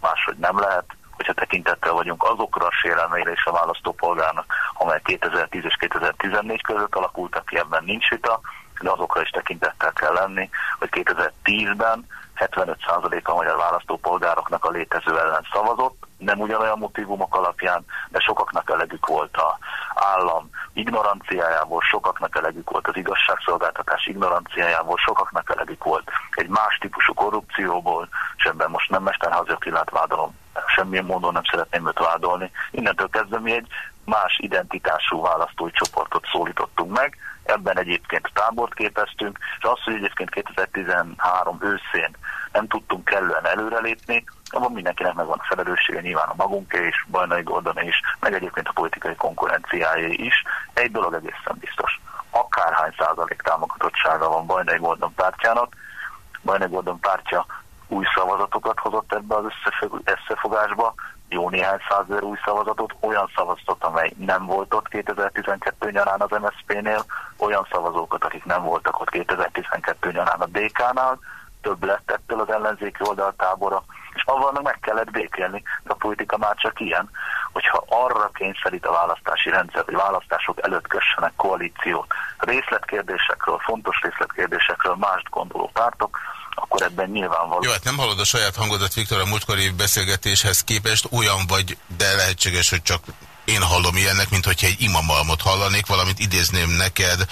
[SPEAKER 4] máshogy nem lehet, hogyha tekintettel vagyunk azokra a sérelmeire és a választópolgárnak, amely 2010 és 2014 között alakultak ki, ebben nincs vita, de azokra is tekintettel kell lenni, hogy 2010-ben 75% a magyar választópolgároknak a létező ellen szavazott, nem ugyanolyan motivumok alapján, de sokaknak elegük volt a állam ignoranciájából, sokaknak elegük volt az igazságszolgáltatás ignoranciájából, sokaknak elegük volt egy más típusú korrupcióból, és ebben most nem Mesterházi Attilát vádolom, semmilyen módon nem szeretném őt vádolni. Innentől kezdve mi egy más identitású választói csoportot szólítottunk meg, ebben egyébként tábort képeztünk, és az, hogy egyébként 2013 őszén nem tudtunk kellően előrelépni, abban mindenkinek megvan a felelőssége, nyilván a magunké is, Bajnai Gordon is, meg egyébként a politikai konkurenciájé is. Egy dolog egészen biztos. Akárhány százalék támogatottsága van Bajnai Gordon pártjának, Bajnai Gordon pártja új szavazatokat hozott ebbe az összefogásba, jó néhány százezer új szavazatot, olyan szavazatot, amely nem volt ott 2012 nyarán az MSZP-nél, olyan szavazókat, akik nem voltak ott 2012 nyarán a DK-nál, több lett ettől az ellenzéki oldaltábora, és avval meg kellett békélni, de a politika már csak ilyen, hogyha arra kényszerít a választási rendszer, hogy választások előtt kössenek koalíciót részletkérdésekről, fontos részletkérdésekről mást gondoló pártok, akkor ebben nyilvánvaló.
[SPEAKER 2] Jó, hát nem hallod a saját hangodat, Viktor, a múltkori beszélgetéshez képest olyan vagy, de lehetséges, hogy csak én hallom ilyennek, mint hogyha egy imamalmot hallanék, valamit idézném neked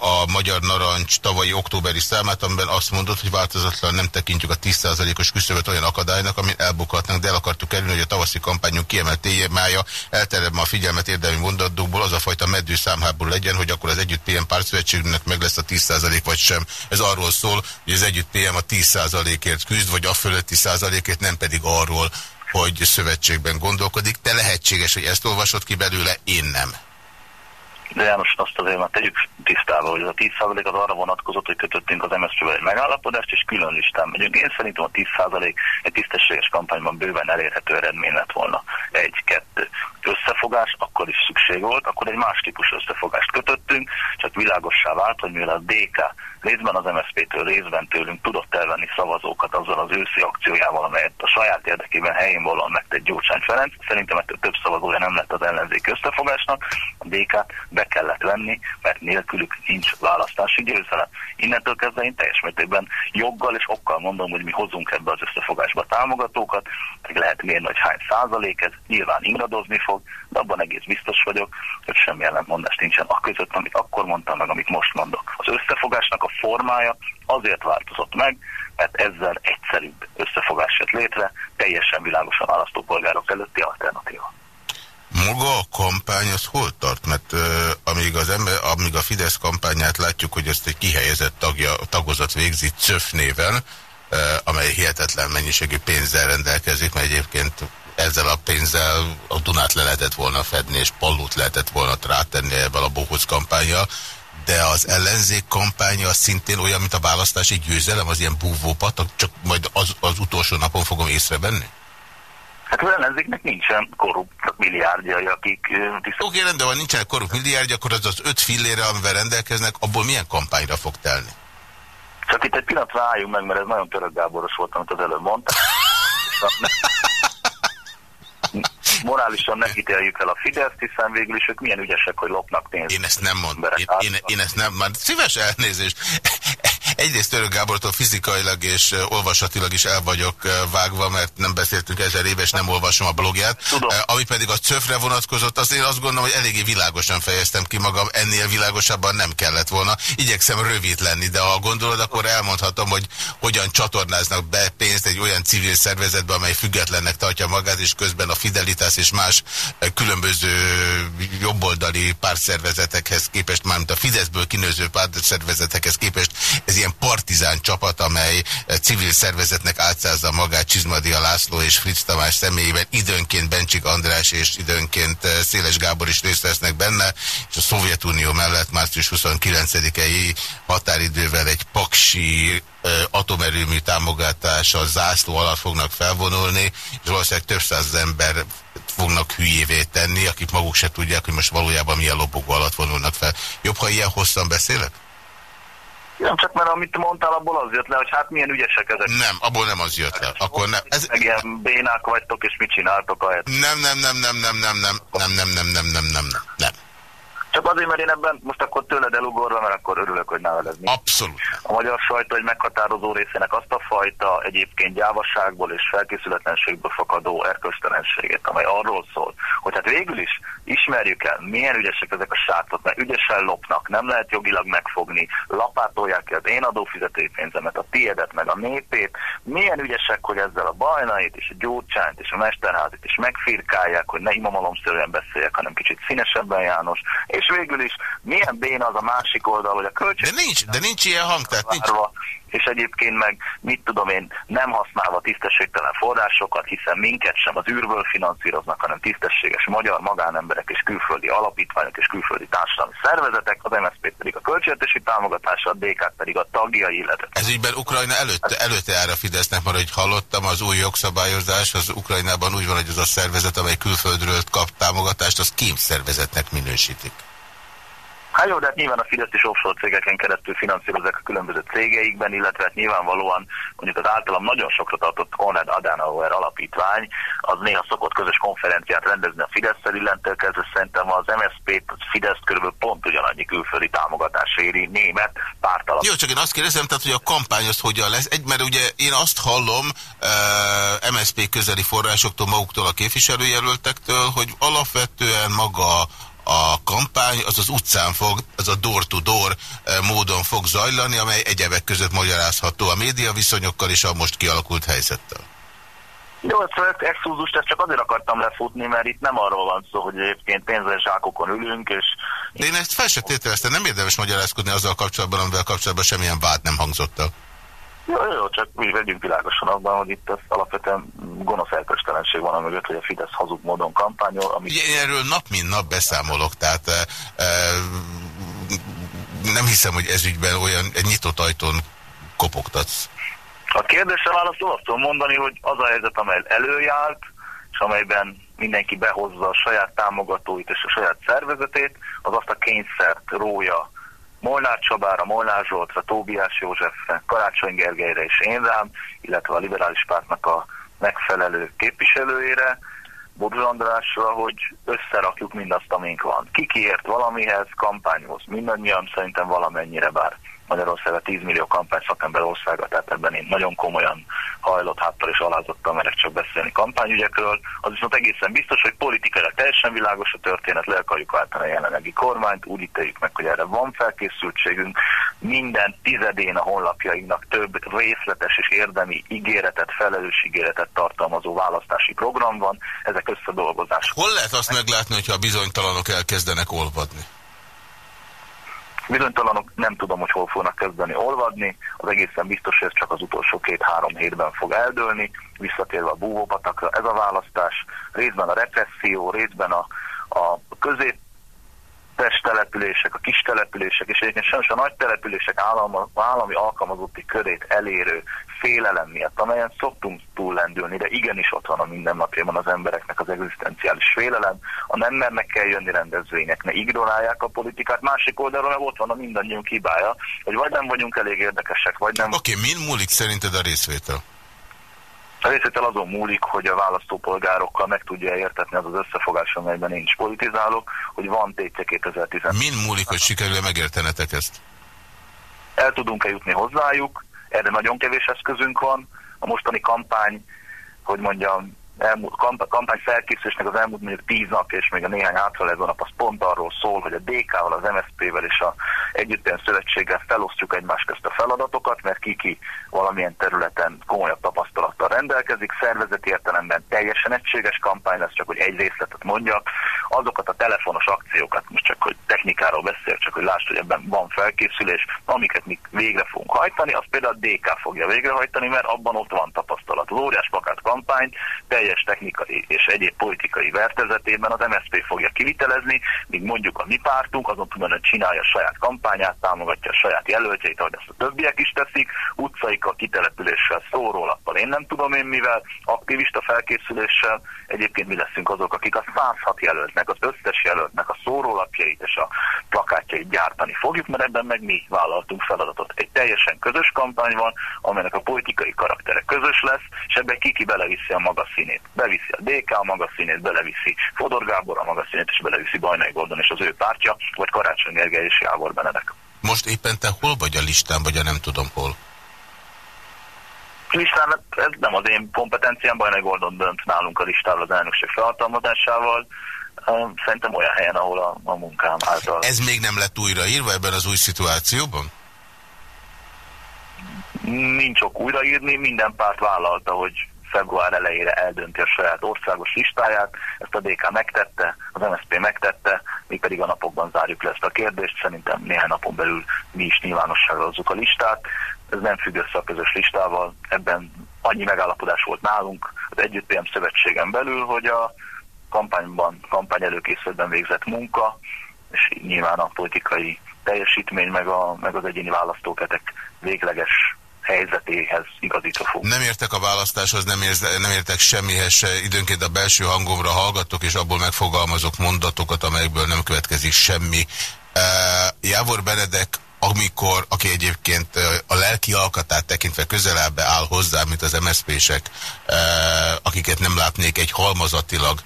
[SPEAKER 2] a Magyar Narancs tavalyi októberi számát, amiben azt mondott, hogy változatlan nem tekintjük a 10%-os küszöböt olyan akadálynak, amin elbukhatnánk, de el akartuk kerülni, hogy a tavaszi kampányunk kiemelt témája elterem a figyelmet érdemi mondatokból, az a fajta meddő számháború legyen, hogy akkor az Együtt PM pártszövetségünknek meg lesz a 10% vagy sem. Ez arról szól, hogy az Együtt PM a 10%-ért küzd, vagy a fölötti százalékért, nem pedig arról, hogy szövetségben gondolkodik. Te lehetséges, hogy ezt olvasod ki belőle, én nem.
[SPEAKER 4] De János, azt azért már tegyük tisztába, hogy az a 10% az arra vonatkozott, hogy kötöttünk az MSZ-vel egy megállapodást, és külön listán megyünk. Én szerintem a 10% egy tisztességes kampányban bőven elérhető eredmény lett volna. Egy, kettő. Összefogás akkor is szükség volt, akkor egy más típusú összefogást kötöttünk, csak világossá vált, hogy mivel a DK részben az MSZP-től, részben tőlünk tudott elvenni szavazókat azzal az őszi akciójával, amelyet a saját érdekében helyén valóan megtett Gyurcsány Ferenc. Szerintem ettől több szavazója nem lett az ellenzék összefogásnak. A DK-t be kellett venni, mert nélkülük nincs választási győzelem. Innentől kezdve én teljes mértékben joggal és okkal mondom, hogy mi hozunk ebbe az összefogásba támogatókat, meg lehet mérni, hogy hány százalék ez, nyilván ingadozni fog, de abban egész biztos vagyok, hogy semmi ellentmondás nincsen a között, amit akkor mondtam, meg amit most mondok. Az összefogásnak a formája azért változott meg, mert ezzel egyszerűbb összefogás jött létre, teljesen világosan választópolgárok előtti alternatíva.
[SPEAKER 2] Maga a kampány az hol tart? Mert uh, amíg, az ember, amíg a Fidesz kampányát látjuk, hogy ezt egy kihelyezett tagja, tagozat végzi CÖF néven, uh, amely hihetetlen mennyiségű pénzzel rendelkezik, mert egyébként ezzel a pénzzel a Dunát le lehetett volna fedni, és Pallót lehetett volna rátenni ebben a Bohóc kampánya, de az ellenzék kampánya az szintén olyan, mint a választási győzelem, az ilyen búvópatak, csak majd az, az utolsó napon fogom észrevenni?
[SPEAKER 4] Hát az ellenzéknek nincsen korrupt milliárdjai, akik...
[SPEAKER 2] Oké, okay, rendben van, nincsen korrupt milliárdja, akkor az az öt fillére, amivel rendelkeznek, abból milyen kampányra fog telni?
[SPEAKER 4] Csak itt egy pillanatra álljunk meg, mert ez nagyon török Gáboros volt, amit az előbb mondta. morálisan ne ítéljük el a Fideszt, hiszen végül is ők milyen ügyesek, hogy lopnak pénzt.
[SPEAKER 2] Én ezt nem mondom. Én, én, én ezt nem, már szíves elnézést. Egyrészt Török Gábortól fizikailag és olvasatilag is el vagyok vágva, mert nem beszéltünk ezer éves, nem olvasom a blogját. Tudom. Ami pedig a cöfre vonatkozott, azt én azt gondolom, hogy eléggé világosan fejeztem ki magam, ennél világosabban nem kellett volna. Igyekszem rövid lenni, de ha gondolod, akkor elmondhatom, hogy hogyan csatornáznak be pénzt egy olyan civil szervezetbe, amely függetlennek tartja magát, és közben a Fidelitas és más különböző jobboldali pártszervezetekhez képest, mármint a Fideszből kinőző pártszervezetekhez képest, ez ilyen partizán csapat, amely civil szervezetnek átszázza magát Csizmadia László és Fritz Tamás személyében, időnként Bencsik András és időnként Széles Gábor is részt vesznek benne, és a Szovjetunió mellett március 29-i határidővel egy paksi atomerőmű támogatása zászló alatt fognak felvonulni, és valószínűleg több száz ember fognak hülyévé tenni, akik maguk se tudják, hogy most valójában milyen lobogó alatt vonulnak fel. Jobb, ha ilyen hosszan beszélek?
[SPEAKER 4] Nem, csak mert amit mondtál, abból az jött le, hogy hát milyen ügyesek ezek.
[SPEAKER 2] Nem, abból nem az jött le. Akkor nem.
[SPEAKER 4] Ez... Meg ilyen bénák vagytok, és mit csináltok ahelyett?
[SPEAKER 2] Nem, nem, nem, nem, nem, nem, nem, nem, nem, nem, nem, nem, nem, nem.
[SPEAKER 4] Csak azért, mert én ebben most akkor tőled elugorva, mert akkor örülök, hogy nála mi.
[SPEAKER 2] Abszolút.
[SPEAKER 4] A magyar sajtó egy meghatározó részének azt a fajta egyébként gyávaságból és felkészületlenségből fakadó erkölcstelenséget, amely arról szól, hogy hát végül is ismerjük el, milyen ügyesek ezek a srácok, mert ügyesen lopnak, nem lehet jogilag megfogni, lapátolják ki az én adófizetőpénzemet, a tiédet, meg a népét, milyen ügyesek, hogy ezzel a bajnait és a gyógycsányt és a mesterházit is megfirkálják, hogy ne imamalomszerűen beszéljek, hanem kicsit színesebben János, és és végül is milyen béna az a másik oldal, hogy a költség...
[SPEAKER 2] De nincs, de nincs ilyen hang, tehát nincs
[SPEAKER 4] és egyébként meg, mit tudom én, nem használva tisztességtelen forrásokat, hiszen minket sem az űrből finanszíroznak, hanem tisztességes magyar magánemberek és külföldi alapítványok és külföldi társadalmi szervezetek, az MSZP pedig a költségvetési támogatása, a DK pedig a tagja, illetve...
[SPEAKER 2] Ez ügyben Ukrajna előtte, előtte jár a Fidesznek, mert hogy hallottam, az új jogszabályozás, az Ukrajnában úgy van, hogy az a szervezet, amely külföldről kap támogatást, az kémszervezetnek minősítik.
[SPEAKER 4] Hát jó, de hát nyilván a Fidesz is offshore cégeken keresztül finanszírozzák a különböző cégeikben, illetve hát nyilvánvalóan mondjuk az általam nagyon sokra tartott Konrad Adenauer alapítvány, az néha szokott közös konferenciát rendezni a Fidesz-szel, illetve kezdve szerintem az MSZP-t, a Fidesz körülbelül pont ugyanannyi külföldi támogatás éri német pártalap.
[SPEAKER 2] Jó, csak én azt kérdezem, tehát, hogy a kampány az hogyan lesz. Egy, mert ugye én azt hallom uh, MSZP közeli forrásoktól, maguktól a képviselőjelöltektől, hogy alapvetően maga a kampány az az utcán fog, az a door-to-door -door eh, módon fog zajlani, amely egyebek között magyarázható a média viszonyokkal és a most kialakult helyzettel.
[SPEAKER 4] Jó, ezt exkluzust ezt csak azért akartam lefutni, mert itt nem arról van szó, hogy egyébként pénzes zsákokon ülünk, és...
[SPEAKER 2] De én ezt fel se tételeztem, nem érdemes magyarázkodni azzal kapcsolatban, amivel kapcsolatban semmilyen vád nem hangzott el.
[SPEAKER 4] Jó, jó, csak mi vegyünk világosan abban, hogy itt az alapvetően gonosz elköstelenség van a mögött, hogy a Fidesz hazug módon kampányol.
[SPEAKER 2] Ami... Ugye, erről nap mint nap beszámolok, tehát e, e, nem hiszem, hogy ez ügyben olyan egy nyitott ajtón kopogtatsz.
[SPEAKER 4] A kérdésre válaszol azt tudom mondani, hogy az a helyzet, amely előjárt, és amelyben mindenki behozza a saját támogatóit és a saját szervezetét, az azt a kényszert rója Molnár Csabára, Molnár Zsoltra, Tóbiás Józsefre, Karácsony Gergelyre és én rám, illetve a liberális pártnak a megfelelő képviselőjére, Bogzs Andrásra, hogy összerakjuk mindazt, amink van. Ki kiért valamihez, kampányhoz, mindannyian szerintem valamennyire, bár Magyarország a 10 millió kampányszakember országa, tehát ebben én nagyon komolyan hajlott háttal és alázottal merek csak beszélni kampányügyekről. Az viszont egészen biztos, hogy politikailag teljesen világos a történet, le akarjuk váltani a jelenlegi kormányt, úgy ítéljük meg, hogy erre van felkészültségünk. Minden tizedén a honlapjainknak több részletes és érdemi ígéretet, felelősségéretet tartalmazó választási program van. Ezek összedolgozás.
[SPEAKER 2] Hol lehet azt meglátni, hogyha a bizonytalanok elkezdenek olvadni?
[SPEAKER 4] Bizonytalanok nem tudom, hogy hol fognak kezdeni olvadni, az egészen biztos, hogy ez csak az utolsó két-három hétben fog eldőlni, visszatérve a búvópatakra. Ez a választás részben a represszió, részben a, a közép települések, a kis települések, és egyébként sajnos a nagy települések állami, állami alkalmazotti körét elérő félelem miatt, amelyen szoktunk túllendülni, de igenis ott van a mindennapjában az embereknek az egzisztenciális félelem, a nem mernek kell jönni rendezvények, ne ignorálják a politikát, másik oldalról meg ott van a mindannyiunk hibája, hogy vagy nem vagyunk elég érdekesek, vagy nem...
[SPEAKER 2] Oké, okay, min múlik szerinted a részvétel?
[SPEAKER 4] A részvétel azon múlik, hogy a választópolgárokkal meg tudja értetni az az összefogás, amelyben én is politizálok, hogy van tétje 2010.
[SPEAKER 2] Min múlik, hogy sikerül -e megértenetek ezt?
[SPEAKER 4] El tudunk-e jutni hozzájuk, erre nagyon kevés eszközünk van. A mostani kampány, hogy mondjam, elmúlt kampány felkészülésnek az elmúlt mondjuk tíz nap és még a néhány hátralevő nap az pont arról szól, hogy a DK-val, az MSZP-vel és a Együttén Szövetséggel felosztjuk egymás közt a feladatokat, mert ki-ki valamilyen területen komolyabb tapasztalattal rendelkezik, szervezeti értelemben teljesen egységes kampány lesz, csak hogy egy részletet mondjak. Azokat a telefonos akciókat, most csak hogy technikáról beszél, csak hogy lásd, hogy ebben van felkészülés, amiket mi végre fogunk hajtani, az például a DK fogja végrehajtani, mert abban ott van tapasztalat. Az óriás pakát kampány teljes technikai és egyéb politikai vertezetében az MSZP fogja kivitelezni, míg mondjuk a mi pártunk azon hogy csinálja a saját kampányát, támogatja a saját jelöltjeit, ahogy ezt a többiek is teszik, utcaikkal, kitelepüléssel, szórólappal, én nem tudom én mivel, aktivista felkészüléssel, egyébként mi leszünk azok, akik a 106 jelöltnek, az összes jelöltnek a szórólapjait és a plakátjait gyártani fogjuk, mert ebben meg mi vállaltunk feladatot. Egy teljesen közös kampány van, amelynek a politikai karaktere közös lesz, és ebben kiki beleviszi a maga színét. Beviszi a DK a maga színét, beleviszi Fodor Gábor a maga színét, és beleviszi Bajnai Gordon és az ő pártja, vagy Karácsony Gergely és Jávor Benedek.
[SPEAKER 2] Most éppen te hol vagy a listán, vagy a nem tudom hol?
[SPEAKER 4] Listán, ez nem az én kompetenciám, Bajnai Gordon dönt nálunk a listáról az elnökség felhatalmazásával. Szerintem olyan helyen, ahol a, a munkám által.
[SPEAKER 2] Ez még nem lett újraírva ebben az új szituációban?
[SPEAKER 4] Nincs ok újraírni, minden párt vállalta, hogy február elejére eldönti a saját országos listáját, ezt a DK megtette, az MSZP megtette, mi pedig a napokban zárjuk le ezt a kérdést, szerintem néhány napon belül mi is nyilvánosságra hozzuk a listát, ez nem függ össze a közös listával, ebben annyi megállapodás volt nálunk az Együtt szövetségen belül, hogy a kampányban, kampány előkészületben végzett munka, és nyilván a politikai teljesítmény, meg, a, meg az egyéni választóketek végleges helyzetéhez igazítva fog.
[SPEAKER 2] Nem értek a választáshoz, nem, érz, nem értek semmihez se. Időnként a belső hangomra hallgatok, és abból megfogalmazok mondatokat, amelyekből nem következik semmi. Uh, Jávor Benedek amikor, aki egyébként a lelki alkatát tekintve közelebbe áll hozzá, mint az MSZP-sek, akiket nem látnék egy halmazatilag,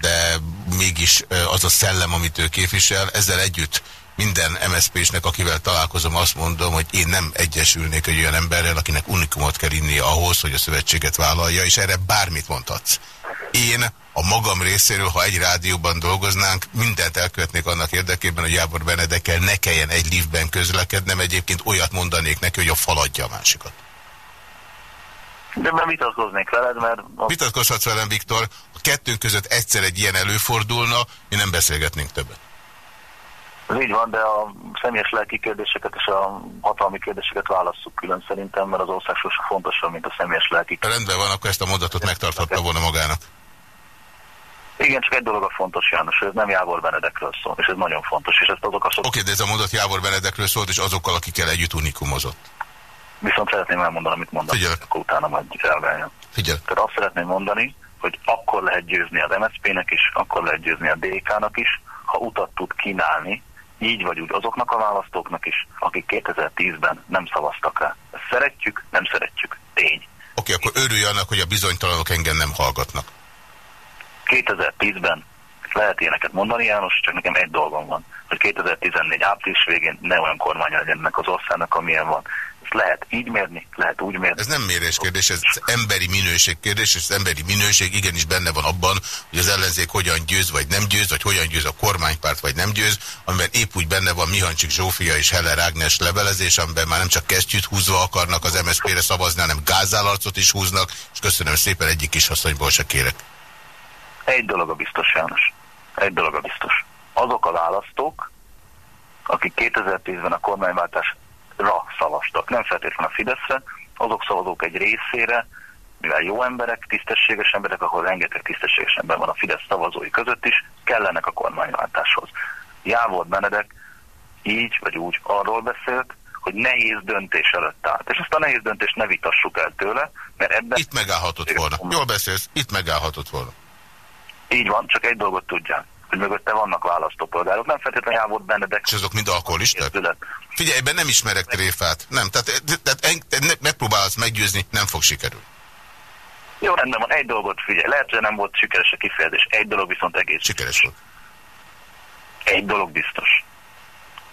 [SPEAKER 2] de mégis az a szellem, amit ő képvisel, ezzel együtt minden MSZP-snek, akivel találkozom, azt mondom, hogy én nem egyesülnék egy olyan emberrel, akinek unikumot kell inni ahhoz, hogy a szövetséget vállalja, és erre bármit mondhatsz. Én a magam részéről, ha egy rádióban dolgoznánk, mindent elkövetnék annak érdekében, hogy Jábor Benedekkel ne kelljen egy liftben közlekednem, egyébként olyat mondanék neki, hogy a faladja a másikat.
[SPEAKER 4] De nem vitatkoznék veled, mert...
[SPEAKER 2] Vitatkozhatsz velem, Viktor. A kettőnk között egyszer egy ilyen előfordulna, mi nem beszélgetnénk többet.
[SPEAKER 4] Ez így van, de a személyes lelki kérdéseket és a hatalmi kérdéseket válasszuk külön szerintem, mert az ország sosem fontosabb, mint a személyes lelki
[SPEAKER 2] kérdések. Rendben van, akkor ezt a mondatot megtarthatta volna magának.
[SPEAKER 4] Igen, csak egy dolog a fontos, János, hogy ez nem Jávor Benedekről szól, és ez nagyon fontos, és ezt azok a
[SPEAKER 2] szok... Oké, okay, de ez a mondat Jávor Benedekről szólt, és azokkal, akikkel együtt unikumozott.
[SPEAKER 4] Viszont szeretném elmondani, amit mondani,
[SPEAKER 2] Figyelek.
[SPEAKER 4] akkor utána majd elváljon.
[SPEAKER 2] Figyelek.
[SPEAKER 4] Tehát azt szeretném mondani, hogy akkor lehet győzni az MSZP-nek is, akkor lehet győzni a DK-nak is, ha utat tud kínálni így vagy úgy azoknak a választóknak is, akik 2010-ben nem szavaztak rá. Ezt szeretjük, nem szeretjük, tény.
[SPEAKER 2] Oké, okay, akkor örülj annak, hogy a bizonytalanok engem nem hallgatnak.
[SPEAKER 4] 2010-ben lehet ilyeneket mondani, János, csak nekem egy dolgom van, hogy 2014 április végén ne olyan kormány legyen ennek az országnak, amilyen van. Ezt lehet így mérni, lehet úgy mérni.
[SPEAKER 2] Ez nem mérés kérdés, ez emberi minőség kérdés, és az emberi minőség igenis benne van abban, hogy az ellenzék hogyan győz, vagy nem győz, vagy hogyan győz a kormánypárt, vagy nem győz, amiben épp úgy benne van Mihancsik Zsófia és Heller Ágnes levelezés, amiben már nem csak kesztyűt húzva akarnak az MSZP-re szavazni, hanem gázállarcot is húznak, és köszönöm szépen, egyik kis asszonyból se kérek.
[SPEAKER 4] Egy dolog a biztos, János. Egy dolog a biztos. Azok a választók, akik 2010-ben a kormányváltás ra szavaztak. Nem feltétlenül a Fideszre, azok szavazók egy részére, mivel jó emberek, tisztességes emberek, ahol rengeteg tisztességes ember van a Fidesz szavazói között is, kellenek a kormányváltáshoz. Jávor Benedek így vagy úgy arról beszélt, hogy nehéz döntés előtt állt. És ezt a nehéz döntést ne vitassuk el tőle, mert ebben...
[SPEAKER 2] Itt megállhatott volna. Jól beszélsz, itt megállhatott volna.
[SPEAKER 4] Így van, csak egy dolgot tudják hogy mögötte vannak választópolgárok. Nem feltétlenül Jávor Benedek.
[SPEAKER 2] És azok mind alkoholisták? Figyelj, ebben nem ismerek tréfát. Nem, tehát, tehát megpróbálsz meggyőzni, nem fog sikerülni.
[SPEAKER 4] Jó, rendben van, egy dolgot figyelj. Lehet, hogy nem volt sikeres a kifejezés, egy dolog viszont egész.
[SPEAKER 2] Sikeres volt.
[SPEAKER 4] Egy dolog biztos.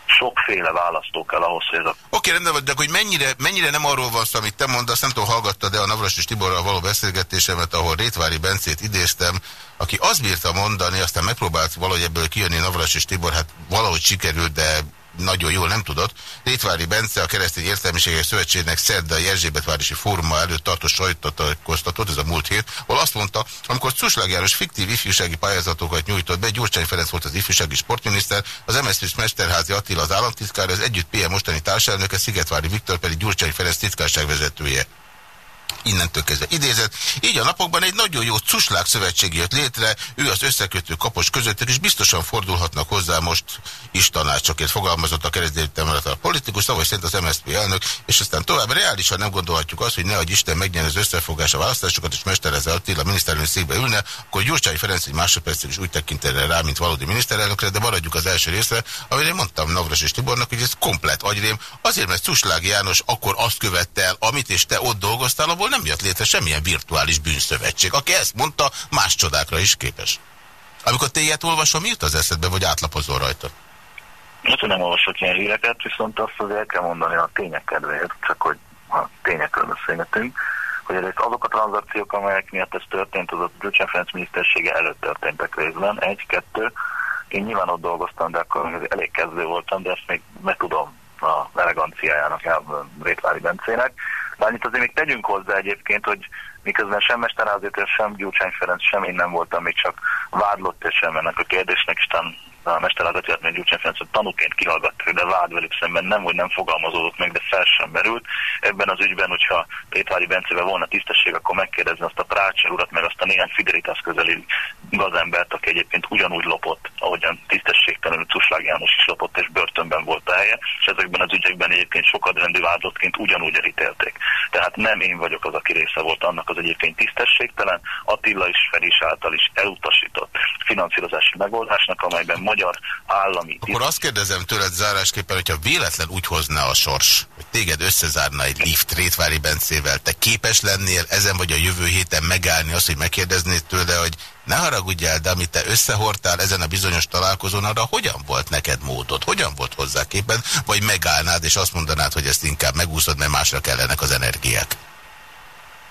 [SPEAKER 4] Sokféle választó kell ahhoz, hogy ez a... Oké,
[SPEAKER 2] okay, rendben vagy, de hogy mennyire, mennyire nem arról van szó, amit te mondasz, nem tudom, hallgatta de a Navras és Tiborral való beszélgetésemet, ahol Rétvári Bencét idéztem, aki azt bírta mondani, aztán megpróbált valahogy ebből kijönni Navras és Tibor, hát valahogy sikerült, de nagyon jól nem tudott. Rétvári Bence, a Keresztény Értelmiségek Szövetségnek Szerdai Erzsébetvárosi Fóruma előtt tartó sajtótatóztatót, ez a múlt hét, ahol azt mondta, amikor Cuslág János fiktív ifjúsági pályázatokat nyújtott be, Gyurcsány Ferenc volt az ifjúsági sportminiszter, az MSZP Mesterházi Attila az államtitkár, az együtt PM mostani társelnöke, Szigetvári Viktor pedig Gyurcsány Ferenc titkárságvezetője innentől kezdve idézett. Így a napokban egy nagyon jó cuslák szövetség jött létre, ő az összekötő kapos között, és biztosan fordulhatnak hozzá most is tanácsokért fogalmazott a kereszténytemeret a politikus, tavaly szerint az MSZP elnök, és aztán tovább reálisan nem gondolhatjuk azt, hogy ne adj Isten megnyerni az összefogás a választásokat, és Mestereze Attila miniszterelnök székbe ülne, akkor Gyurcsány Ferenc egy másodpercig is úgy tekintene rá, mint valódi miniszterelnökre, de maradjuk az első részre, amire mondtam Navras és Tibornak, hogy ez komplet agyrém, azért, mert Cuslág János akkor azt követte el, amit és te ott dolgoztál, abból nem jött létre semmilyen virtuális bűnszövetség. Aki ezt mondta, más csodákra is képes. Amikor te ilyet olvasom, mi jut az eszedbe, vagy átlapozol rajta?
[SPEAKER 4] Hát, nem olvasok ilyen híreket, viszont azt azért el kell mondani a tények kedvéért, csak hogy a tényekről beszélgetünk, hogy ezek azok a tranzakciók, amelyek miatt ez történt, az a Gyurcsány Ferenc minisztersége előtt történtek részben. Egy, kettő. Én nyilván ott dolgoztam, de akkor elég kezdő voltam, de ezt még meg tudom a eleganciájának, Rétvári Bencének. De annyit azért még tegyünk hozzá egyébként, hogy miközben sem Mesterházét, sem Gyurcsány Ferenc, sem én nem voltam még csak vádlott, és sem ennek a kérdésnek, és a mesterházat, mert Gyurcsány Ferenc tanúként kihallgattak, de vád velük szemben nem, hogy nem fogalmazódott meg, de fel sem merült. Ebben az ügyben, hogyha Pétvári Bencével volna tisztesség, akkor megkérdezni azt a Prácser urat, meg azt a néhány Fidelitas közeli gazembert, aki egyébként ugyanúgy lopott, ahogyan tisztességtelenül Cuslág János is lopott, és börtönben volt a helye, és ezekben az ügyekben egyébként sokadrendű vádlottként ugyanúgy elítélték. Tehát nem én vagyok az, aki része volt annak az egyébként tisztességtelen, Attila is Feris által is elutasított finanszírozási megoldásnak, amelyben magyar állami...
[SPEAKER 2] Akkor azt kérdezem tőled zárásképpen, hogyha véletlen úgy hozná a sors, hogy téged összezárna egy lift Rétvári Bencével, te képes lennél ezen vagy a jövő héten megállni azt, hogy megkérdeznéd tőle, hogy ne haragudjál, de amit te összehortál ezen a bizonyos találkozón, arra hogyan volt neked módod? Hogyan volt hozzá képen? Vagy megállnád, és azt mondanád, hogy ezt inkább megúszod, mert másra kellenek az energiák?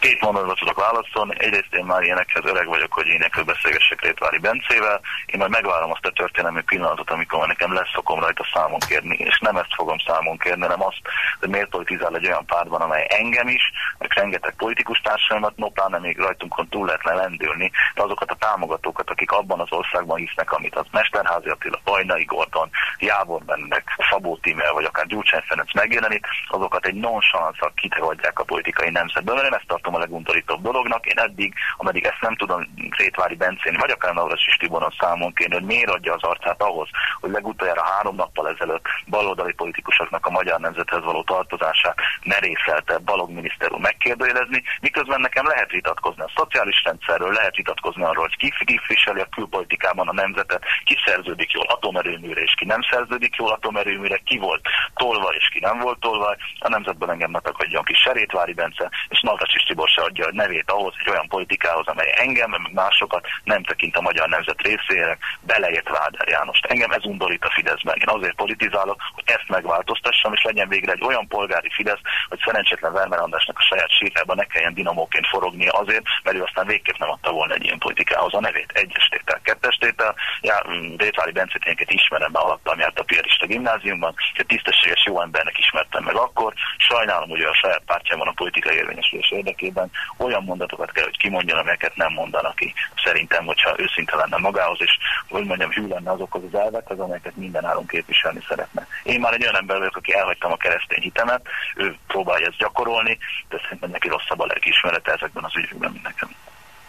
[SPEAKER 4] Két mondatban tudok válaszolni. Egyrészt én már ilyenekhez öreg vagyok, hogy énekről beszélgessek Rétvári Bencével. Én majd megvárom azt a történelmi pillanatot, amikor nekem lesz szokom rajta számon kérni, és nem ezt fogom számon kérni, hanem azt, hogy miért politizál egy olyan pártban, amely engem is, meg rengeteg politikus társaimat, no pláne még rajtunkon túl lehet lendülni, de azokat a támogatókat, akik abban az országban hisznek, amit az Mesterházi Attila, Bajnai Gordon, Jávor Bennek, Szabó Tímel, vagy akár Gyurcsány Ferenc megjelenít, azokat egy nonsanszak kitegadják a politikai nemzetből, mert én ezt tartom a legundorítóbb dolognak. Én eddig, ameddig ezt nem tudom Szétvári Bencén, vagy akár Navras is Tiboron számon kérni, hogy miért adja az arcát ahhoz, hogy legutoljára három nappal ezelőtt baloldali politikusoknak a magyar nemzethez való tartozását ne részelte Balog miniszter úr megkérdőjelezni, miközben nekem lehet vitatkozni a szociális rendszerről, lehet vitatkozni arról, hogy ki képviseli a külpolitikában a nemzetet, ki szerződik jól atomerőműre, és ki nem szerződik jól atomerőműre, ki volt tolva, és ki nem volt tolva. A nemzetben engem ne takadjon ki Serétvári Bence, és Navras Tibor se adja a nevét ahhoz, egy olyan politikához, amely engem, meg másokat nem tekint a magyar nemzet részére, beleért Váder Jánost. Engem ez undorít a Fideszben. Én azért politizálok, hogy ezt megváltoztassam, és legyen végre egy olyan polgári Fidesz, hogy szerencsétlen Vermer Andrásnak a saját sírjába ne kelljen dinamóként forognia azért, mert ő aztán végképp nem adta volna egy ilyen politikához a nevét. Egyes tétel, kettes tétel. Ja, Rétvári Bencétényeket ismerem, mert alattam járt a Pierista gimnáziumban, hogy tisztességes jó embernek ismertem meg akkor. Sajnálom, hogy a saját pártjában a politikai érvényesülés érdekében esetben olyan mondatokat kell, hogy kimondjon, amelyeket nem mondanak ki. Szerintem, hogyha őszinte lenne magához, és hogy mondjam, hű lenne azokhoz az elvekhez, amelyeket minden állunk képviselni szeretne. Én már egy olyan ember vagyok, aki elhagytam a keresztény hitemet, ő próbálja ezt gyakorolni, de szerintem neki rosszabb a lelkiismerete ezekben az ügyekben, mint nekem.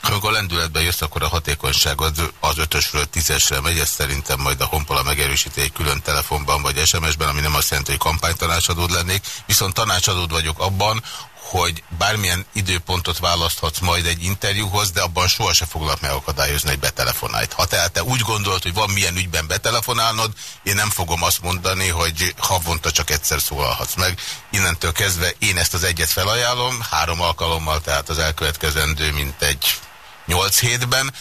[SPEAKER 2] Amikor lendületbe jössz, akkor a hatékonyság az ötösről tízesre megy, ezt szerintem majd a Honpola megerősíti egy külön telefonban vagy SMS-ben, ami nem azt jelenti, hogy kampánytanácsadód lennék, viszont tanácsadód vagyok abban, hogy bármilyen időpontot választhatsz majd egy interjúhoz, de abban soha foglak megakadályozni, hogy betelefonálj. Ha tehát te úgy gondolod, hogy van milyen ügyben betelefonálnod, én nem fogom azt mondani, hogy havonta csak egyszer szólalhatsz meg. Innentől kezdve én ezt az egyet felajánlom, három alkalommal, tehát az elkövetkezendő, mint egy nyolc hétben,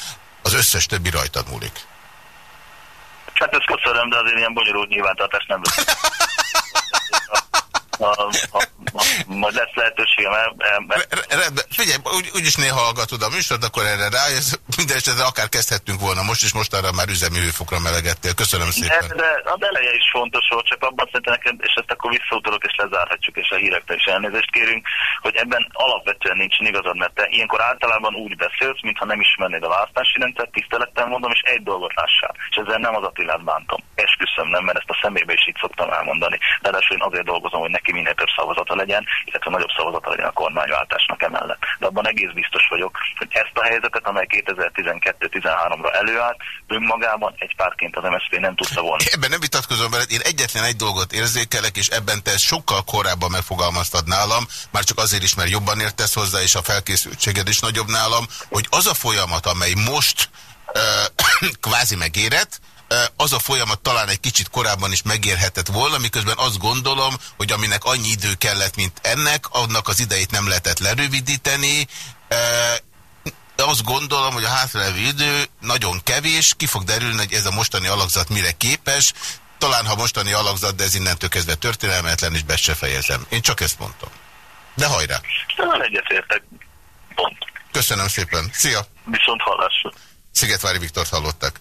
[SPEAKER 2] az összes többi rajtad múlik.
[SPEAKER 4] Hát ezt köszönöm, de azért ilyen bonyolult nyilvántartást nem veszem. majd lesz lehetőségem.
[SPEAKER 2] Rendben, figyelj, úgy, úgyis néha hallgatod a műsort, akkor erre rájössz, minden esetre akár kezdhettünk volna most, is most arra már üzemi hőfokra melegettél. Köszönöm szépen.
[SPEAKER 4] De, de az eleje is fontos volt, csak abban szerintem neked, és ezt akkor visszautalok és lezárhatjuk, és a hírekre is elnézést kérünk, hogy ebben alapvetően nincs igazad, mert te ilyenkor általában úgy beszélsz, mintha nem ismernéd a választási rendszert, tisztelettel mondom, és egy dolgot lássál. És ezzel nem az Attilát bántom. Esküszöm nem, mert ezt a szemébe is így szoktam elmondani. Ráadásul én azért dolgozom, hogy neki minél több szavazata legyen, illetve nagyobb szavazata legyen a kormányváltásnak emellett. De abban egész biztos vagyok, hogy ezt a helyzetet, amely 2012-13-ra előállt, önmagában egy párként az MSZP nem tudta volna.
[SPEAKER 2] Ebben nem vitatkozom veled, én egyetlen egy dolgot érzékelek, és ebben te sokkal korábban megfogalmaztad nálam, már csak azért is, mert jobban értesz hozzá, és a felkészültséged is nagyobb nálam, hogy az a folyamat, amely most uh, kvázi megérett, az a folyamat talán egy kicsit korábban is megérhetett volna, miközben azt gondolom, hogy aminek annyi idő kellett, mint ennek, annak az idejét nem lehetett lerövidíteni. De azt gondolom, hogy a hátralévő idő nagyon kevés, ki fog derülni, hogy ez a mostani alakzat mire képes, talán ha mostani alakzat, de ez innentől kezdve történelmetlen, és be se fejezem. Én csak ezt mondtam. De hajrá!
[SPEAKER 4] Talán egyetértek. Pont.
[SPEAKER 2] Köszönöm szépen. Szia!
[SPEAKER 4] Viszont hallásra.
[SPEAKER 2] Szigetvári Viktort hallottak.